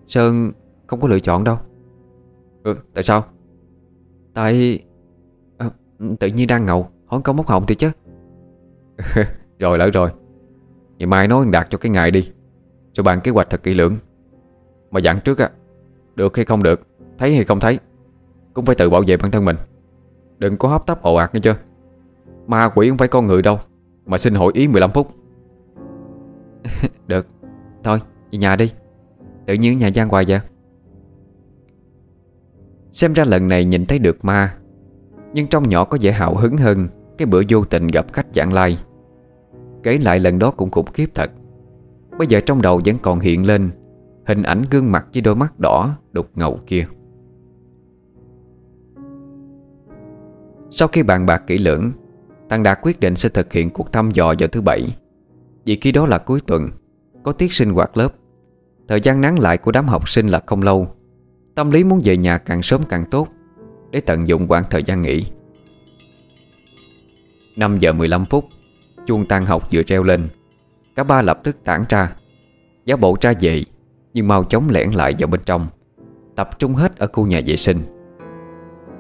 Sơn không có lựa chọn đâu. Ừ tại sao? Tại à, Tự nhiên đang ngầu Hỏi câu móc họng thì chứ. Rồi lỡ rồi. Ngày mai nói đạt cho cái ngày đi. Cho bạn kế hoạch thật kỹ lưỡng. Mà dặn trước á, Được hay không được, Thấy hay không thấy, Cũng phải tự bảo vệ bản thân mình. Đừng có hấp tấp ồ ạt nghe chưa? Ma quỷ không phải con người đâu, Mà xin hội ý 15 phút. Được, Thôi, về nhà đi. Tự nhiên nhà Giang hoài vậy. Xem ra lần này nhìn thấy được ma, Nhưng trong nhỏ có vẻ hào hứng hơn. Cái bữa vô tình gặp khách giảng lai. Kể lại lần đó cũng khủng khiếp thật. Bây giờ trong đầu vẫn còn hiện lên Hình ảnh gương mặt với đôi mắt đỏ Đục ngầu kia. Sau khi bàn bạc kỹ lưỡng Thằng Đạt quyết định sẽ thực hiện cuộc thăm dò vào thứ bảy. Vì khi đó là cuối tuần, Có tiết sinh hoạt lớp. Thời gian nắng lại của đám học sinh là không lâu. Tâm lý muốn về nhà càng sớm càng tốt Để tận dụng quãng thời gian nghỉ. 5 giờ 15 phút, Chuông tan học vừa treo lên. Cả ba lập tức tản ra. Giả bộ ra về Nhưng mau chóng lẻn lại vào bên trong, Tập trung hết ở khu nhà vệ sinh.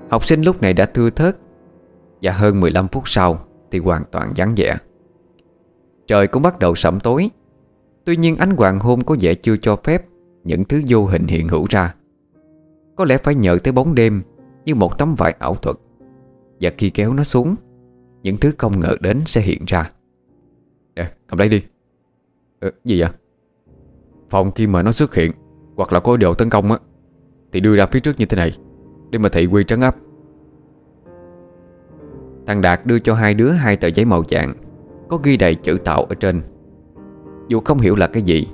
Học sinh lúc này đã thưa thớt, Và hơn 15 phút sau Thì hoàn toàn vắng vẻ. Trời cũng bắt đầu sẩm tối. Tuy nhiên ánh hoàng hôn có vẻ chưa cho phép Những thứ vô hình hiện hữu ra. Có lẽ phải nhờ tới bóng đêm Như một tấm vải ảo thuật, Và khi kéo nó xuống những thứ không ngờ đến sẽ hiện ra. Nè cầm lấy đi. Ờ, Gì vậy? Phòng khi mà nó xuất hiện Hoặc là có ý đồ tấn công á Thì đưa ra phía trước như thế này Để mà thị quy trấn áp. Thằng Đạt đưa cho hai đứa hai tờ giấy màu vàng Có ghi đầy chữ tạo ở trên. Dù không hiểu là cái gì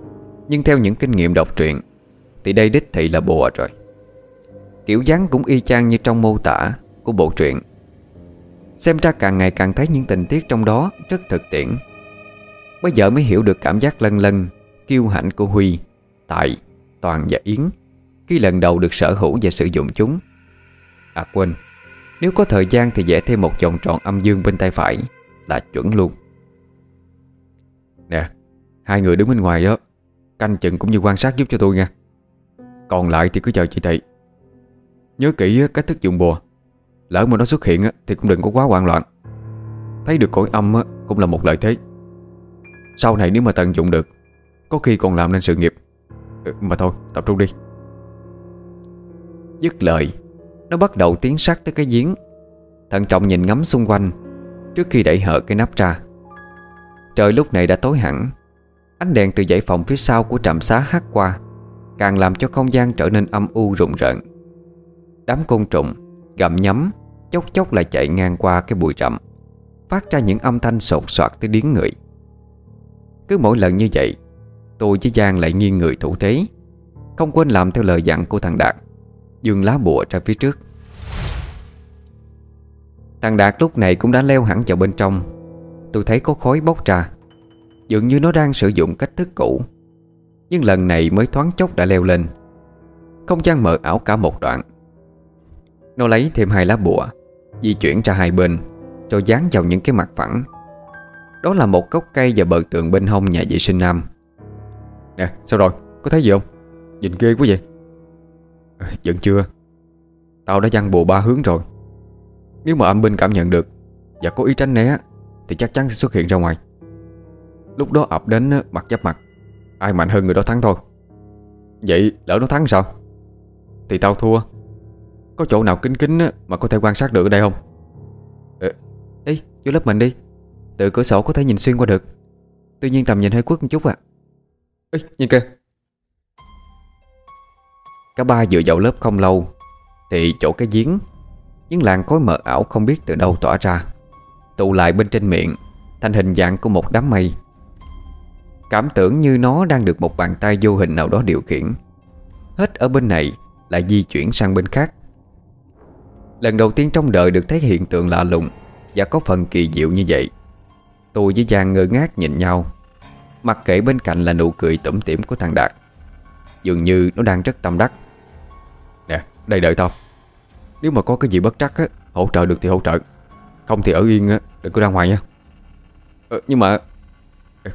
Nhưng theo những kinh nghiệm đọc truyện Thì đây đích thị là bùa rồi. Kiểu dáng cũng y chang như trong mô tả Của bộ truyện. Xem ra càng ngày càng thấy những tình tiết trong đó Rất thực tiễn. Bây giờ mới hiểu được cảm giác lân lân Kiêu hãnh của Huy Tại, Toàn và Yến Khi lần đầu được sở hữu và sử dụng chúng. À quên. Nếu có thời gian thì vẽ thêm một vòng tròn âm dương bên tay phải Là chuẩn luôn. Nè Hai người đứng bên ngoài đó Canh chừng cũng như quan sát giúp cho tôi nha. Còn lại thì cứ chờ chị Thị Nhớ kỹ cách thức dùng bùa. Lỡ mà nó xuất hiện thì cũng đừng có quá hoang loạn. Thấy được cõi âm cũng là một lợi thế. Sau này nếu mà tận dụng được, Có khi còn làm nên sự nghiệp. Ừ, mà thôi, tập trung đi. Dứt lời, Nó bắt đầu tiến sát tới cái giếng. Thận trọng nhìn ngắm xung quanh, Trước khi đẩy hở cái nắp ra. Trời lúc này đã tối hẳn. Ánh đèn từ dãy phòng phía sau của trạm xá hắt qua, Càng làm cho không gian trở nên âm u rùng rợn. Đám côn trùng, Gặm nhấm Chốc chốc lại chạy ngang qua cái bụi rậm, Phát ra những âm thanh sột soạt tới điếng người. Cứ mỗi lần như vậy, Tôi với Giang lại nghiêng người thủ thế, Không quên làm theo lời dặn của thằng Đạt Dương lá bùa ra phía trước. Thằng Đạt lúc này cũng đã leo hẳn vào bên trong. Tôi thấy có khói bốc ra, Dường như nó đang sử dụng cách thức cũ. Nhưng lần này mới thoáng chốc đã leo lên. Không gian mờ ảo cả một đoạn. Nó lấy thêm hai lá bùa Di chuyển ra hai bên cho dán vào những cái mặt phẳng. Đó là một gốc cây và bờ tường bên hông nhà vệ sinh nam. Nè sao rồi? Có thấy gì không? Nhìn ghê quá vậy. Ờ, à, Vẫn chưa? Tao đã dăng bùa ba hướng rồi. Nếu mà âm binh cảm nhận được Và có ý tránh né Thì chắc chắn sẽ xuất hiện ra ngoài. Lúc đó ập đến mặt giáp mặt. Ai mạnh hơn người đó thắng thôi. Vậy lỡ nó thắng sao? Thì tao thua. Có chỗ nào kính kính mà có thể quan sát được ở đây không? Ê, Ê vô lớp mình đi. Từ cửa sổ có thể nhìn xuyên qua được. Tuy nhiên tầm nhìn hơi quất một chút à Ê nhìn kìa. Cả ba vừa vào lớp không lâu Thì chỗ cái giếng Những làn khói mờ ảo không biết từ đâu tỏa ra. Tụ lại bên trên miệng Thành hình dạng của một đám mây. Cảm tưởng như nó đang được một bàn tay vô hình nào đó điều khiển. Hết ở bên này Lại di chuyển sang bên khác. Lần đầu tiên trong đời được thấy hiện tượng lạ lùng Và có phần kỳ diệu như vậy. Tôi với Giang ngơ ngác nhìn nhau Mặc kệ bên cạnh là nụ cười tủm tỉm của thằng Đạt. Dường như nó đang rất tâm đắc. Nè, đây đợi tao. Nếu mà có cái gì bất trắc á, hỗ trợ được thì hỗ trợ. Không thì ở yên á, đừng có ra ngoài nha. Ờ, Nhưng mà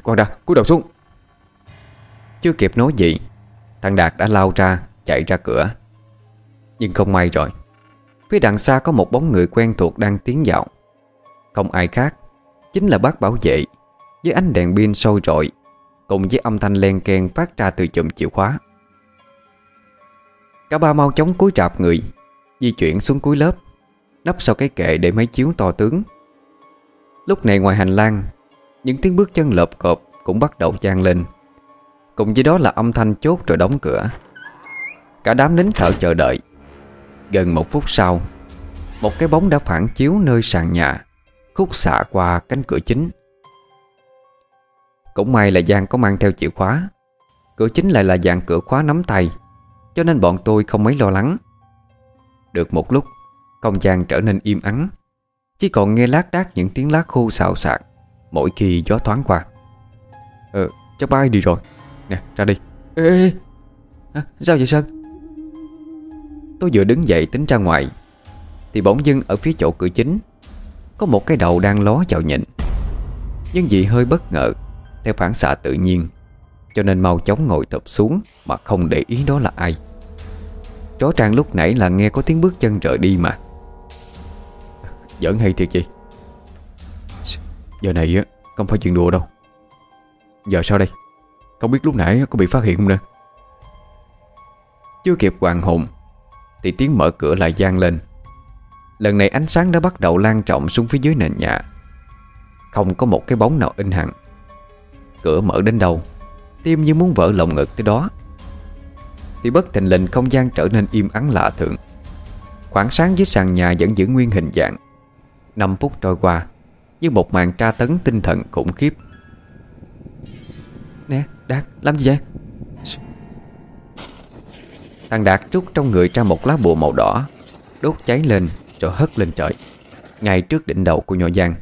Khoan đã, cúi đầu xuống. Chưa kịp nói gì Thằng Đạt đã lao ra Chạy ra cửa. Nhưng không may rồi. Phía đằng xa có một bóng người quen thuộc đang tiến dạo Không ai khác, Chính là bác bảo vệ, Với ánh đèn pin sôi rọi, Cùng với âm thanh len keng phát ra từ chùm chìa khóa. Cả ba mau chóng cúi trạp người, Di chuyển xuống cuối lớp, Nấp sau cái kệ để máy chiếu to tướng. Lúc này ngoài hành lang, những tiếng bước chân lợp cộp cũng bắt đầu trang lên. Cùng với đó là âm thanh chốt rồi đóng cửa. Cả đám nín thở chờ đợi. Gần một phút sau Một cái bóng đã phản chiếu nơi sàn nhà Khúc xạ qua cánh cửa chính. Cũng may là Giang có mang theo chìa khóa. Cửa chính lại là dạng cửa khóa nắm tay Cho nên bọn tôi không mấy lo lắng. Được một lúc Không gian trở nên im ắng Chỉ còn nghe lác đác những tiếng lá khô xào xạc Mỗi khi gió thoáng qua. Ờ chắc bay đi rồi. Nè ra đi. Ê, ê. À, Sao vậy Sơn? Tôi vừa đứng dậy tính ra ngoài. Thì bỗng dưng ở phía chỗ cửa chính, Có một cái đầu đang ló vào nhìn. Nhưng vì hơi bất ngờ, Theo phản xạ tự nhiên, Cho nên mau chóng ngồi tập xuống Mà không để ý đó là ai. Rõ ràng lúc nãy là nghe có tiếng bước chân rời đi mà. Giỡn hay thiệt gì Giờ này á, Không phải chuyện đùa đâu. Giờ sao đây? Không biết lúc nãy có bị phát hiện không nữa? Chưa kịp hoàng hồn thì tiếng mở cửa lại gian lên. Lần này ánh sáng đã bắt đầu lan trọng xuống phía dưới nền nhà. Không có một cái bóng nào in hẳn Cửa mở đến đâu Tim như muốn vỡ lồng ngực tới đó. Thì bất thình lình không gian trở nên im ắng lạ thường. Khoảng sáng dưới sàn nhà vẫn giữ nguyên hình dạng. 5 phút trôi qua, như một màn tra tấn tinh thần khủng khiếp. Nè, Đạt, làm gì vậy? Thằng Đạt rút trong người ra một lá bùa màu đỏ, Đốt cháy lên rồi hất lên trời, Ngay trước đỉnh đầu của nhỏ Giang.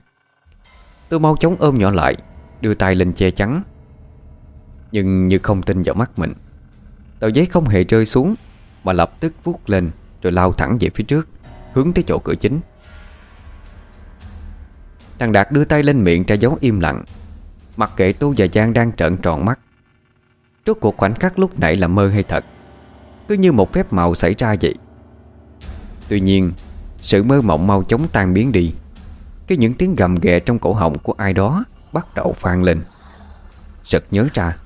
Tôi mau chóng ôm nhỏ lại, Đưa tay lên che chắn. Nhưng như không tin vào mắt mình, Tờ giấy không hề rơi xuống, Mà lập tức vút lên Rồi lao thẳng về phía trước, Hướng tới chỗ cửa chính. Thằng Đạt đưa tay lên miệng ra dấu im lặng, Mặc kệ Tu và Giang đang trợn tròn mắt. Trước cuộc khoảnh khắc lúc nãy là mơ hay thật? Cứ như một phép màu xảy ra vậy. Tuy nhiên, Sự mơ mộng mau chóng tan biến đi. Khi những tiếng gầm ghẹ trong cổ họng của ai đó Bắt đầu vang lên. Sực nhớ ra,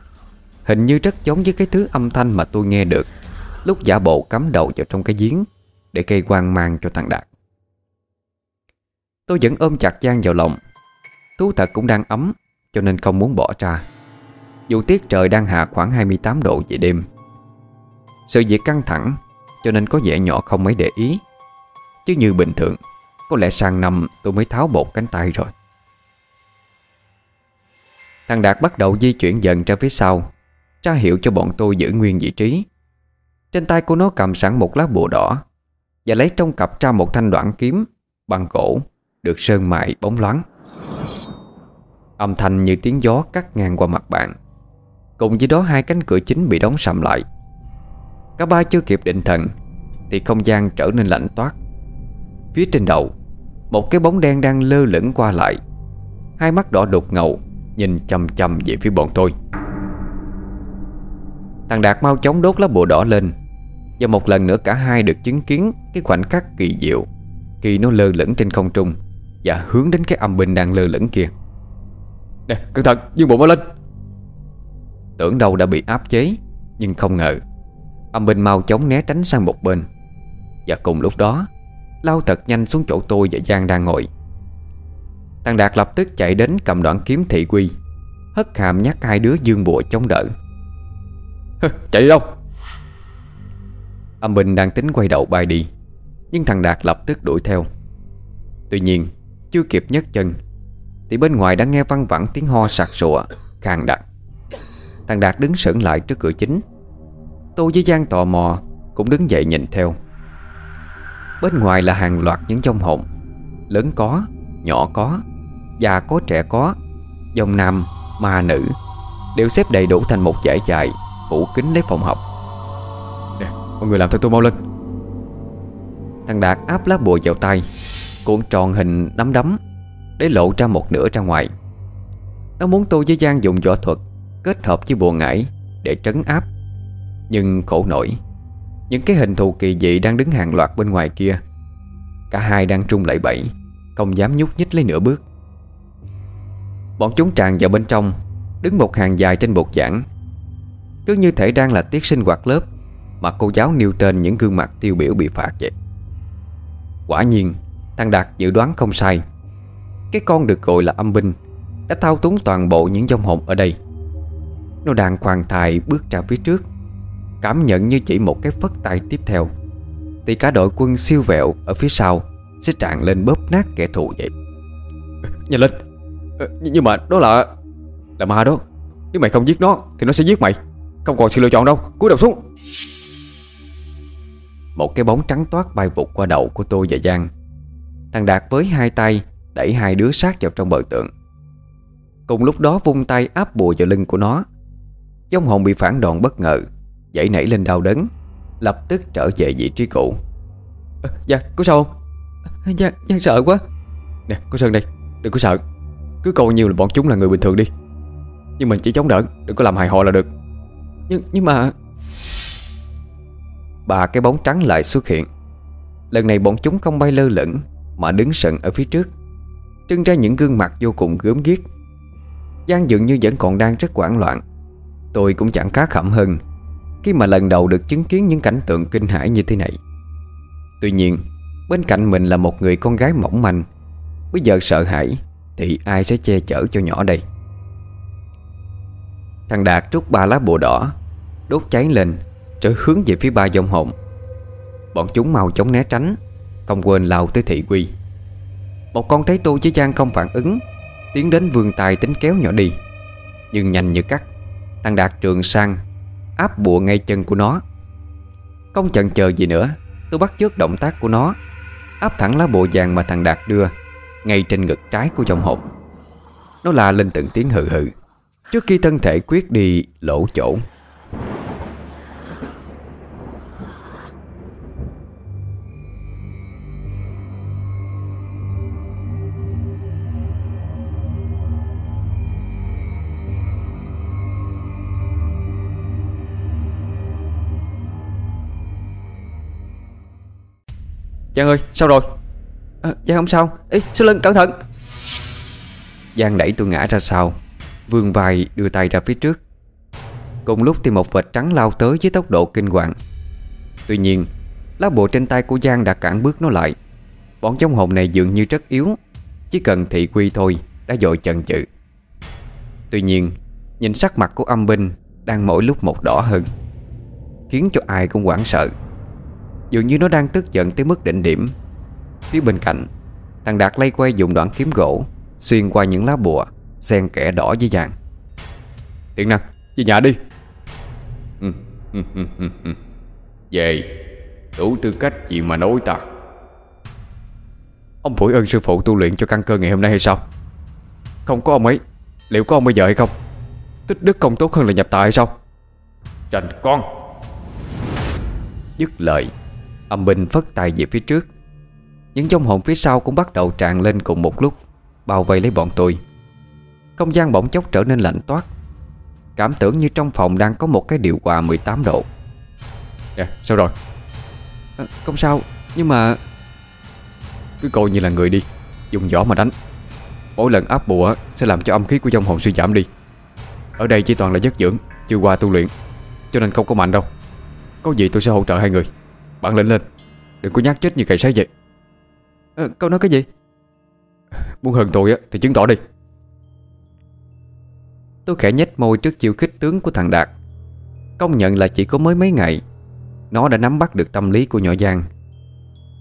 Hình như rất giống với cái thứ âm thanh mà tôi nghe được Lúc giả bộ cắm đầu vào trong cái giếng Để gây hoang mang cho thằng Đạt. Tôi vẫn ôm chặt Giang vào lòng. Thú thật cũng đang ấm, Cho nên không muốn bỏ ra. Dù tiết trời đang hạ khoảng 28 độ về đêm sự việc căng thẳng, Cho nên có vẻ nhỏ không mấy để ý. Chứ như bình thường, Có lẽ sang năm tôi mới tháo bột cánh tay rồi. Thằng Đạt bắt đầu di chuyển dần ra phía sau, Tra hiệu cho bọn tôi giữ nguyên vị trí. Trên tay của nó cầm sẵn một lá bùa đỏ Và lấy trong cặp ra một thanh đoạn kiếm Bằng gỗ Được sơn mại bóng loáng. Âm thanh như tiếng gió cắt ngang qua mặt bạn. Cùng với đó hai cánh cửa chính bị đóng sầm lại. Cả ba chưa kịp định thần, Thì không gian trở nên lạnh toát. Phía trên đầu, Một cái bóng đen đang lơ lửng qua lại. Hai mắt đỏ đục ngầu, Nhìn chầm chầm về phía bọn tôi. Thằng Đạt mau chóng đốt lá bùa đỏ lên, Và một lần nữa cả hai được chứng kiến Cái khoảnh khắc kỳ diệu Khi nó lơ lửng trên không trung Và hướng đến cái âm binh đang lơ lửng kia. Nè, cẩn thận, dương bộ mau lên! Tưởng đâu đã bị áp chế, Nhưng không ngờ Âm binh mau chóng né tránh sang một bên. Và cùng lúc đó, Lao thật nhanh xuống chỗ tôi và Giang đang ngồi. Thằng Đạt lập tức chạy đến cầm đoạn kiếm thị quy, Hất hàm nhắc hai đứa dương bùa chống đỡ. Chạy đi đâu? Âm binh đang tính quay đầu bay đi, Nhưng thằng Đạt lập tức đuổi theo. Tuy nhiên, Chưa kịp nhấc chân, Thì bên ngoài đã nghe văng vẳng tiếng ho sặc sụa Khang đặc. Thằng Đạt đứng sững lại trước cửa chính Tôi với Giang tò mò Cũng đứng dậy nhìn theo. Bên ngoài là hàng loạt những trong hồn Lớn có, nhỏ có Già có trẻ có Dòng nam, ma nữ Đều xếp đầy đủ thành một dãy dài Phủ kính lấy phòng học. Nè, mọi người làm theo tôi mau lên. Thằng Đạt áp lá bùa vào tay Cuộn tròn hình nắm đấm Để lộ ra một nửa ra ngoài. Nó muốn tôi với Giang dùng võ thuật Kết hợp với bùa ngải Để trấn áp nhưng khổ nổi. Những cái hình thù kỳ dị đang đứng hàng loạt bên ngoài kia. Cả hai đang trung lại bẫy Không dám nhúc nhích lấy nửa bước. Bọn chúng tràn vào bên trong, Đứng một hàng dài trên bục giảng. Cứ như thể đang là tiết sinh hoạt lớp Mà cô giáo nêu tên những gương mặt tiêu biểu bị phạt vậy. Quả nhiên Thằng Đạt dự đoán không sai. Cái con được gọi là âm binh Đã thao túng toàn bộ những dòng hồn ở đây. Nó đang khoan thai bước ra phía trước. Cảm nhận như chỉ một cái phất tay tiếp theo. Thì cả đội quân siêu vẹo Ở phía sau Sẽ tràn lên bóp nát kẻ thù vậy. Nhanh lên. Ờ, Nhưng mà đó là Là ma đó. Nếu mày không giết nó Thì nó sẽ giết mày. Không còn sự lựa chọn đâu. Cúi đầu xuống. Một cái bóng trắng toát bay vụt qua đầu của tôi và Giang. Thằng Đạt với hai tay Đẩy hai đứa sát vào trong bờ tượng. Cùng lúc đó vung tay áp bùa vào lưng của nó. Dông hồn bị phản đòn bất ngờ Dậy nảy lên đau đớn Lập tức trở về vị trí cũ. À, Dạ có sao không Giang, Giang sợ quá. Nè có Sơn đây Đừng có sợ. Cứ coi như là bọn chúng là người bình thường đi. Nhưng mình chỉ chống đỡ Đừng có làm hại họ là được. Nhưng nhưng mà Ba cái bóng trắng lại xuất hiện. Lần này bọn chúng không bay lơ lửng Mà đứng sận ở phía trước. Trưng ra những gương mặt vô cùng gớm ghiếc. Giang dường như vẫn còn đang rất hoảng loạn. Tôi cũng chẳng khá khẩm hơn khi mà lần đầu được chứng kiến những cảnh tượng kinh hãi như thế này. Tuy nhiên, Bên cạnh mình là một người con gái mỏng manh, Bây giờ sợ hãi Thì ai sẽ che chở cho nhỏ đây? Thằng Đạt trút ba lá bùa đỏ, Đốt cháy lên Trở hướng về phía ba dòng hồn. Bọn chúng mau chóng né tránh, Không quên lao tới thị quy. Một con thấy tôi với Giang không phản ứng, Tiến đến vườn tài tính kéo nhỏ đi. Nhưng nhanh như cắt, Thằng Đạt trường sang Áp bùa ngay chân của nó Không chần chờ gì nữa, Tôi bắt chước động tác của nó, Áp thẳng lá bùa vàng mà thằng Đạt đưa Ngay trên ngực trái của dòng hộp. Nó la lên từng tiếng hừ hừ, Trước khi thân thể quyết đi lỗ chỗ Giang ơi sao rồi? À, Giang không sao. Ê sau lưng cẩn thận. Giang đẩy tôi ngã ra sau. Vươn vai đưa tay ra phía trước. Cùng lúc thì một vệt trắng lao tới với tốc độ kinh hoàng. Tuy nhiên Lá bộ trên tay của Giang đã cản bước nó lại. Bọn trong hồn này dường như rất yếu Chỉ cần thị quy thôi Đã dội chần chừ. Tuy nhiên Nhìn sắc mặt của âm binh Đang mỗi lúc một đỏ hơn Khiến cho ai cũng hoảng sợ Dường như nó đang tức giận tới mức đỉnh điểm. Phía bên cạnh Thằng Đạt lay quay dùng đoạn kiếm gỗ Xuyên qua những lá bùa Xen kẻ đỏ với vàng. Tiện năng, về nhà đi. Ừ, ừ, ừ, về. Đủ tư cách gì mà nói ta. Ông phủi ơn sư phụ tu luyện cho căn cơ ngày hôm nay hay sao? Không có ông ấy Liệu có ông bây giờ hay không? Tích đức công tốt hơn là nhập tài hay sao? Trành con. Dứt lời. Âm binh phất tay về phía trước. Những dòng hồn phía sau cũng bắt đầu tràn lên cùng một lúc Bao vây lấy bọn tôi. Không gian bỗng chốc trở nên lạnh toát. Cảm tưởng như trong phòng đang có một cái điều hòa 18 độ. Nè, sao rồi? À, Không sao, nhưng mà Cứ coi như là người đi Dùng võ mà đánh. Mỗi lần áp bùa sẽ làm cho âm khí của dòng hồn suy giảm đi. Ở đây chỉ toàn là giấc dưỡng Chưa qua tu luyện Cho nên không có mạnh đâu. Có gì tôi sẽ hỗ trợ hai người Bạn lên lên Đừng có nhát chết như cày sấy vậy. À, Câu nói cái gì? Muốn hơn tôi á thì chứng tỏ đi. Tôi khẽ nhếch môi trước chiêu khích tướng của thằng Đạt. Công nhận là chỉ có mới mấy ngày Nó đã nắm bắt được tâm lý của nhỏ Giang.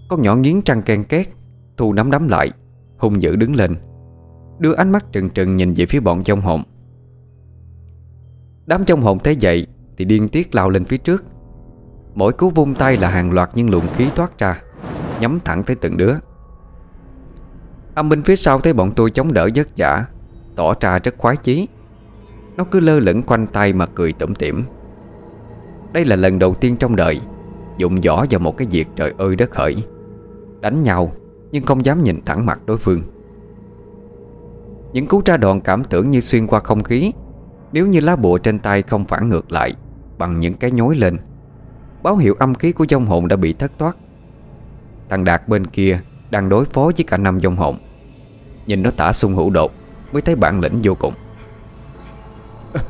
Con nhỏ nghiến trăng ken két Thu nắm đấm lại Hung dữ đứng lên Đưa ánh mắt trừng trừng nhìn về phía bọn trong hồn Đám trong hồn thấy vậy Thì điên tiết lao lên phía trước Mỗi cú vung tay là hàng loạt những luồng khí thoát ra, Nhắm thẳng tới từng đứa. Âm binh phía sau thấy bọn tôi chống đỡ vất vả, Tỏ ra rất khoái chí. Nó cứ lơ lửng quanh tay mà cười tủm tỉm. Đây là lần đầu tiên trong đời, Dụng võ vào một cái việc trời ơi đất hỡi. Đánh nhau, Nhưng không dám nhìn thẳng mặt đối phương. Những cú tra đòn cảm tưởng như xuyên qua không khí, Nếu như lá bùa trên tay không phản ngược lại Bằng những cái nhối lên. Báo hiệu âm khí của dông hồn đã bị thất thoát. Thằng Đạt bên kia Đang đối phó với cả năm dông hồn. Nhìn nó tả sung hữu đột Mới thấy bản lĩnh vô cùng.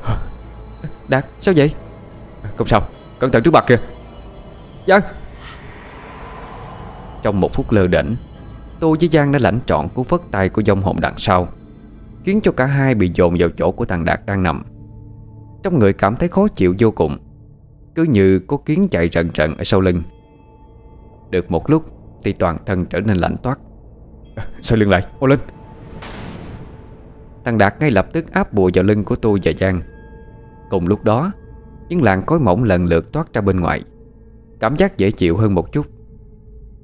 Đạt sao vậy? Không sao Cẩn thận trước mặt kìa. Giang! Trong một phút lơ đỉnh Tôi với Giang đã lãnh trọn cú phất tay của dông hồn đằng sau Khiến cho cả hai bị dồn vào chỗ của thằng Đạt đang nằm. Trong người cảm thấy khó chịu vô cùng Cứ như có kiến chạy rần rần ở sau lưng. Được một lúc Thì toàn thân trở nên lạnh toát. Sao lưng lại, ô lên. Thằng Đạt ngay lập tức áp bùa vào lưng của tôi và Giang. Cùng lúc đó Những làn khói mỏng lần lượt toát ra bên ngoài. Cảm giác dễ chịu hơn một chút.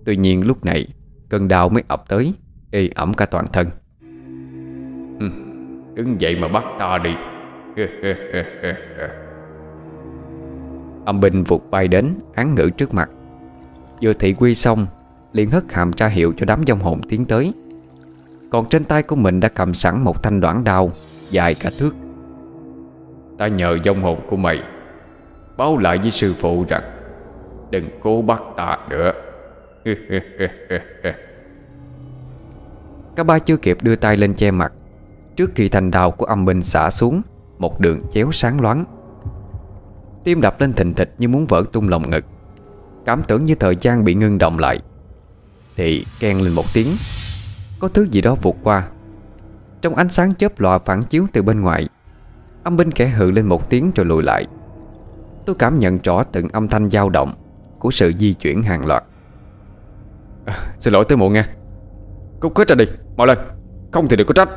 Tuy nhiên lúc này Cơn đau mới ập tới Ê ẩm cả toàn thân. Đứng dậy mà bắt ta đi Âm binh vụt bay đến, Án ngữ trước mặt. Vừa thị quy xong, liền hất hàm tra hiệu cho đám dông hồn tiến tới. Còn trên tay của mình đã cầm sẵn một thanh đoạn đao, Dài cả thước. Ta nhờ dông hồn của mày, Báo lại với sư phụ rằng, Đừng cố bắt ta nữa. Các ba chưa kịp đưa tay lên che mặt, Trước khi thanh đao của âm binh xả xuống, Một đường chéo sáng loáng. Tim đập lên thình thịch như muốn vỡ tung lòng ngực. Cảm tưởng như thời gian bị ngưng động lại. Thì khen lên một tiếng. Có thứ gì đó vụt qua. Trong ánh sáng chớp lòa phản chiếu từ bên ngoài Âm binh khẽ hự lên một tiếng rồi lùi lại. Tôi cảm nhận rõ từng âm thanh dao động Của sự di chuyển hàng loạt. À, Xin lỗi tới muộn nha. Cút hết ra đi, mau lên. Không thì đừng có trách.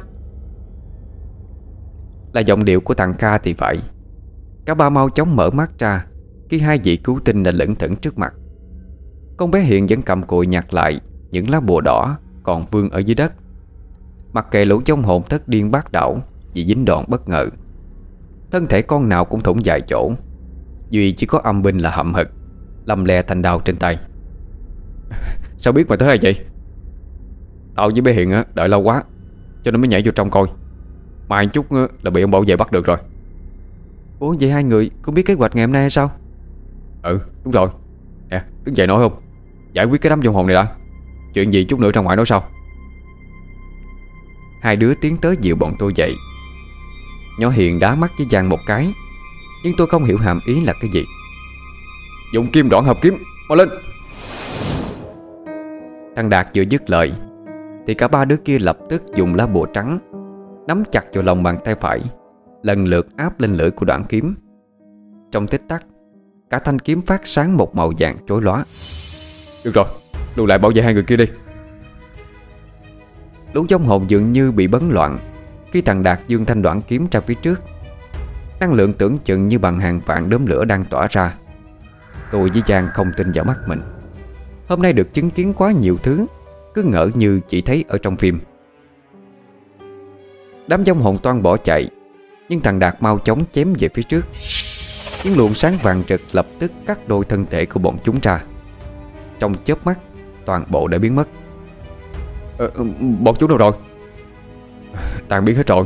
Là giọng điệu của thằng Kha thì phải Cả ba mau chóng mở mắt ra, Khi hai vị cứu tinh đã lững thững trước mặt. Con bé Hiện vẫn cầm cụi nhặt lại Những lá bùa đỏ Còn vương ở dưới đất. Mặc kệ lũ trong hồn thất điên bát đảo Vì dính đòn bất ngờ, Thân thể con nào cũng thủng dài chỗ, Duy chỉ có âm binh là hậm hực, Lầm le thành đau trên tay. Sao biết mà tới hay vậy? Tao với bé Hiện đợi lâu quá, Cho nên mới nhảy vô trong coi. Mai chút là bị ông bảo vệ bắt được rồi. Ủa vậy hai người cũng biết kế hoạch ngày hôm nay hay sao? Ừ đúng rồi. Nè đứng dậy nói không? Giải quyết cái đám dông hồn này đã. Chuyện gì chút nữa ra ngoài nói sau. Hai đứa tiến tới dịu bọn tôi dậy. Nhỏ Hiền đá mắt với Giang một cái. Nhưng tôi không hiểu hàm ý là cái gì. Dùng kim đoạn hợp kiếm Mau lên. Thằng Đạt vừa dứt lời Thì cả ba đứa kia lập tức dùng lá bùa trắng Nắm chặt vào lòng bàn tay phải Lần lượt áp lên lưỡi của đoạn kiếm. Trong tích tắc Cả thanh kiếm phát sáng một màu vàng chói lóa. Được rồi Lùi lại bảo vệ hai người kia đi. Lũ trong hồn dường như bị bấn loạn Khi thằng Đạt dương thanh đoạn kiếm ra phía trước. Năng lượng tưởng chừng như bằng hàng vạn đốm lửa đang tỏa ra. Tôi với Giang không tin vào mắt mình. Hôm nay được chứng kiến quá nhiều thứ Cứ ngỡ như chỉ thấy ở trong phim. Đám dông hồn toan bỏ chạy nhưng thằng Đạt mau chóng chém về phía trước. Những luồng sáng vàng rực lập tức cắt đôi thân thể của bọn chúng ra. Trong chớp mắt Toàn bộ đã biến mất. Ờ, ừ, Bọn chúng đâu rồi? Tàn biến hết rồi.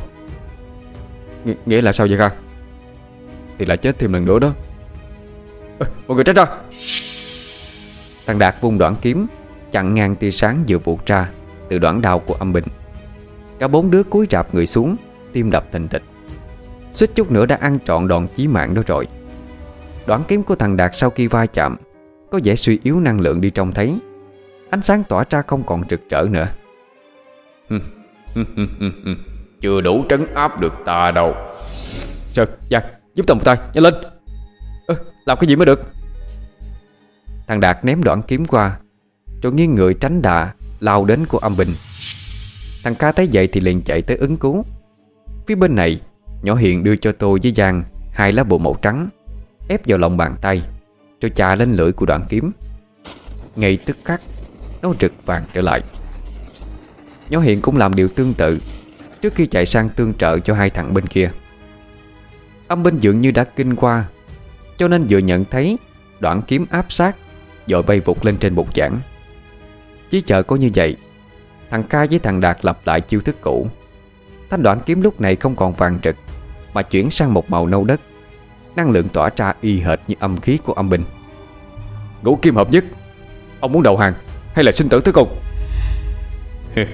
Ng Nghĩa là sao vậy Kha Thì lại chết thêm lần nữa đó. À, Mọi người tránh ra. Thằng Đạt vung đoạn kiếm Chặn ngang tia sáng vừa vụt ra Từ đoạn đao của âm bình Cả bốn đứa cúi rạp người xuống Tim đập thình thịch. Suýt chút nữa đã ăn trọn đòn chí mạng đó rồi. Đoạn kiếm của thằng Đạt sau khi va chạm Có vẻ suy yếu năng lượng đi trông thấy. Ánh sáng tỏa ra không còn rực rỡ nữa. Chưa đủ trấn áp được ta đâu. Sơn, Giang, giúp tao một tay, nhanh lên. À, Làm cái gì mới được? Thằng Đạt ném đoạn kiếm qua Rồi nghiêng người tránh đà Lao đến của âm binh. Thằng ca thấy vậy thì liền chạy tới ứng cứu. Phía bên này Nhỏ Hiền đưa cho tôi với Giang Hai lá bùa màu trắng, Ép vào lòng bàn tay, Rồi chà lên lưỡi của đoạn kiếm. Ngay tức khắc, Nó rực vàng trở lại. Nhỏ Hiền cũng làm điều tương tự Trước khi chạy sang tương trợ cho hai thằng bên kia. Âm binh dường như đã kinh qua, Cho nên vừa nhận thấy Đoạn kiếm áp sát Rồi bay vụt lên trên bục giảng. Chỉ chờ có như vậy, Thằng ca với thằng Đạt lặp lại chiêu thức cũ. Thanh đoạn kiếm lúc này không còn vàng trực Mà chuyển sang một màu nâu đất. Năng lượng tỏa ra y hệt như âm khí của âm binh. Ngũ kim hợp nhất, Ông muốn đầu hàng hay là sinh tử tới cùng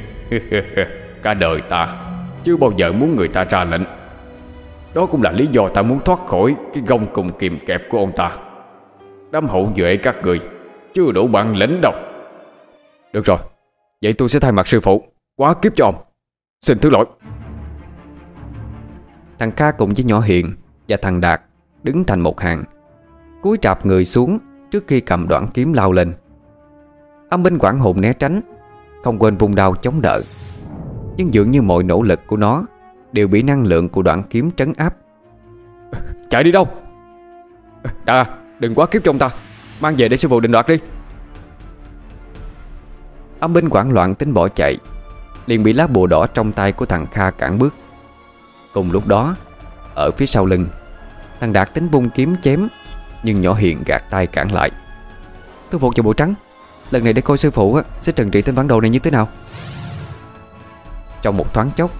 Cả đời ta Chưa bao giờ muốn người ta ra lệnh. Đó cũng là lý do ta muốn thoát khỏi Cái gông cùng kìm kẹp của ông ta. Đám hậu duệ các người Chưa đủ bản lĩnh đâu. Được rồi, Vậy tôi sẽ thay mặt sư phụ Quá kiếp cho ông. Xin thứ lỗi. Thằng Kha cùng với nhỏ Hiện Và thằng Đạt Đứng thành một hàng Cúi trạp người xuống Trước khi cầm đoạn kiếm lao lên. Âm binh quảng hồn né tránh Không quên vùng đao chống đỡ. Nhưng dường như mọi nỗ lực của nó Đều bị năng lượng của đoạn kiếm trấn áp. Chạy đi đâu? Đà đừng quá kiếp trong ta. Mang về để sư phụ định đoạt đi. Âm binh quảng loạn tính bỏ chạy Liền bị lá bùa đỏ trong tay của thằng Kha cản bước. Cùng lúc đó, Ở phía sau lưng, Thằng Đạt tính bung kiếm chém, Nhưng nhỏ hiền gạt tay cản lại. Tôi phục cho bộ trắng, Lần này để coi sư phụ sẽ trần trị tên bản đồ này như thế nào? Trong một thoáng chốc,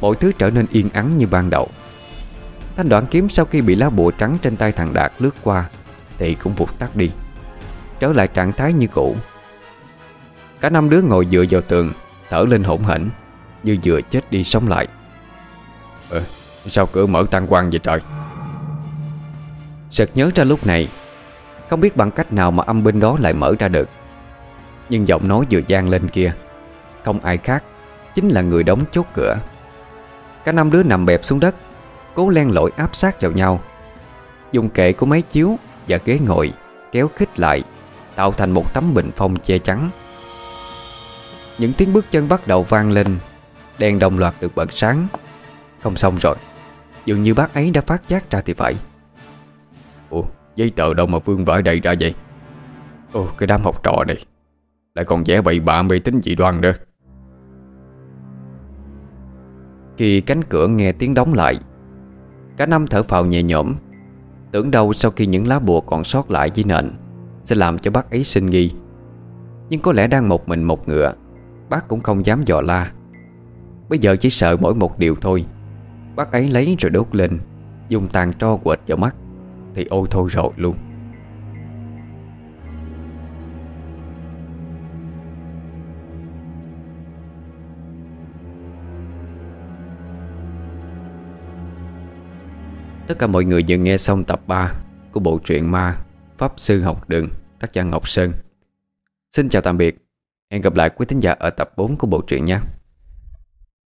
Mọi thứ trở nên yên ắng như ban đầu. Thanh đoạn kiếm sau khi bị lá bùa trắng trên tay thằng Đạt lướt qua, Thì cũng vụt tắt đi, Trở lại trạng thái như cũ. Cả năm đứa ngồi dựa vào tường Thở lên hỗn hển Như vừa chết đi sống lại. Ờ, sao cửa mở tan quang vậy trời? Sợt nhớ ra lúc này Không biết bằng cách nào mà âm binh đó lại mở ra được. Nhưng giọng nói vừa gian lên kia Không ai khác Chính là người đóng chốt cửa. Cả năm đứa nằm bẹp xuống đất Cố len lỏi áp sát vào nhau. Dùng kệ của máy chiếu Và ghế ngồi Kéo khích lại Tạo thành một tấm bình phong che chắn. Những tiếng bước chân bắt đầu vang lên. Đèn đồng loạt được bật sáng. Không xong rồi. Dường như bác ấy đã phát giác ra thì phải. Ủa, giấy tờ đâu mà Vương vãi đầy ra vậy? Ồ, cái đám học trò này. Lại còn vẽ bậy bạ mê tính dị đoan nữa. Khi cánh cửa nghe tiếng đóng lại, Cả năm thở phào nhẹ nhõm. Tưởng đâu sau khi những lá bùa còn sót lại dưới nền, Sẽ làm cho bác ấy sinh nghi. Nhưng có lẽ đang một mình một ngựa Bác cũng không dám dò la. Bây giờ chỉ sợ mỗi một điều thôi. Bác ấy lấy rồi đốt lên, Dùng tàn tro quệt vào mắt, Thì ôi thôi rồi luôn. Tất cả mọi người vừa nghe xong tập 3 Của bộ truyện ma Pháp Sư Học Đường, Tác giả Ngọc Sơn. Xin chào tạm biệt. Hẹn gặp lại quý thính giả ở tập 4 của bộ truyện nha.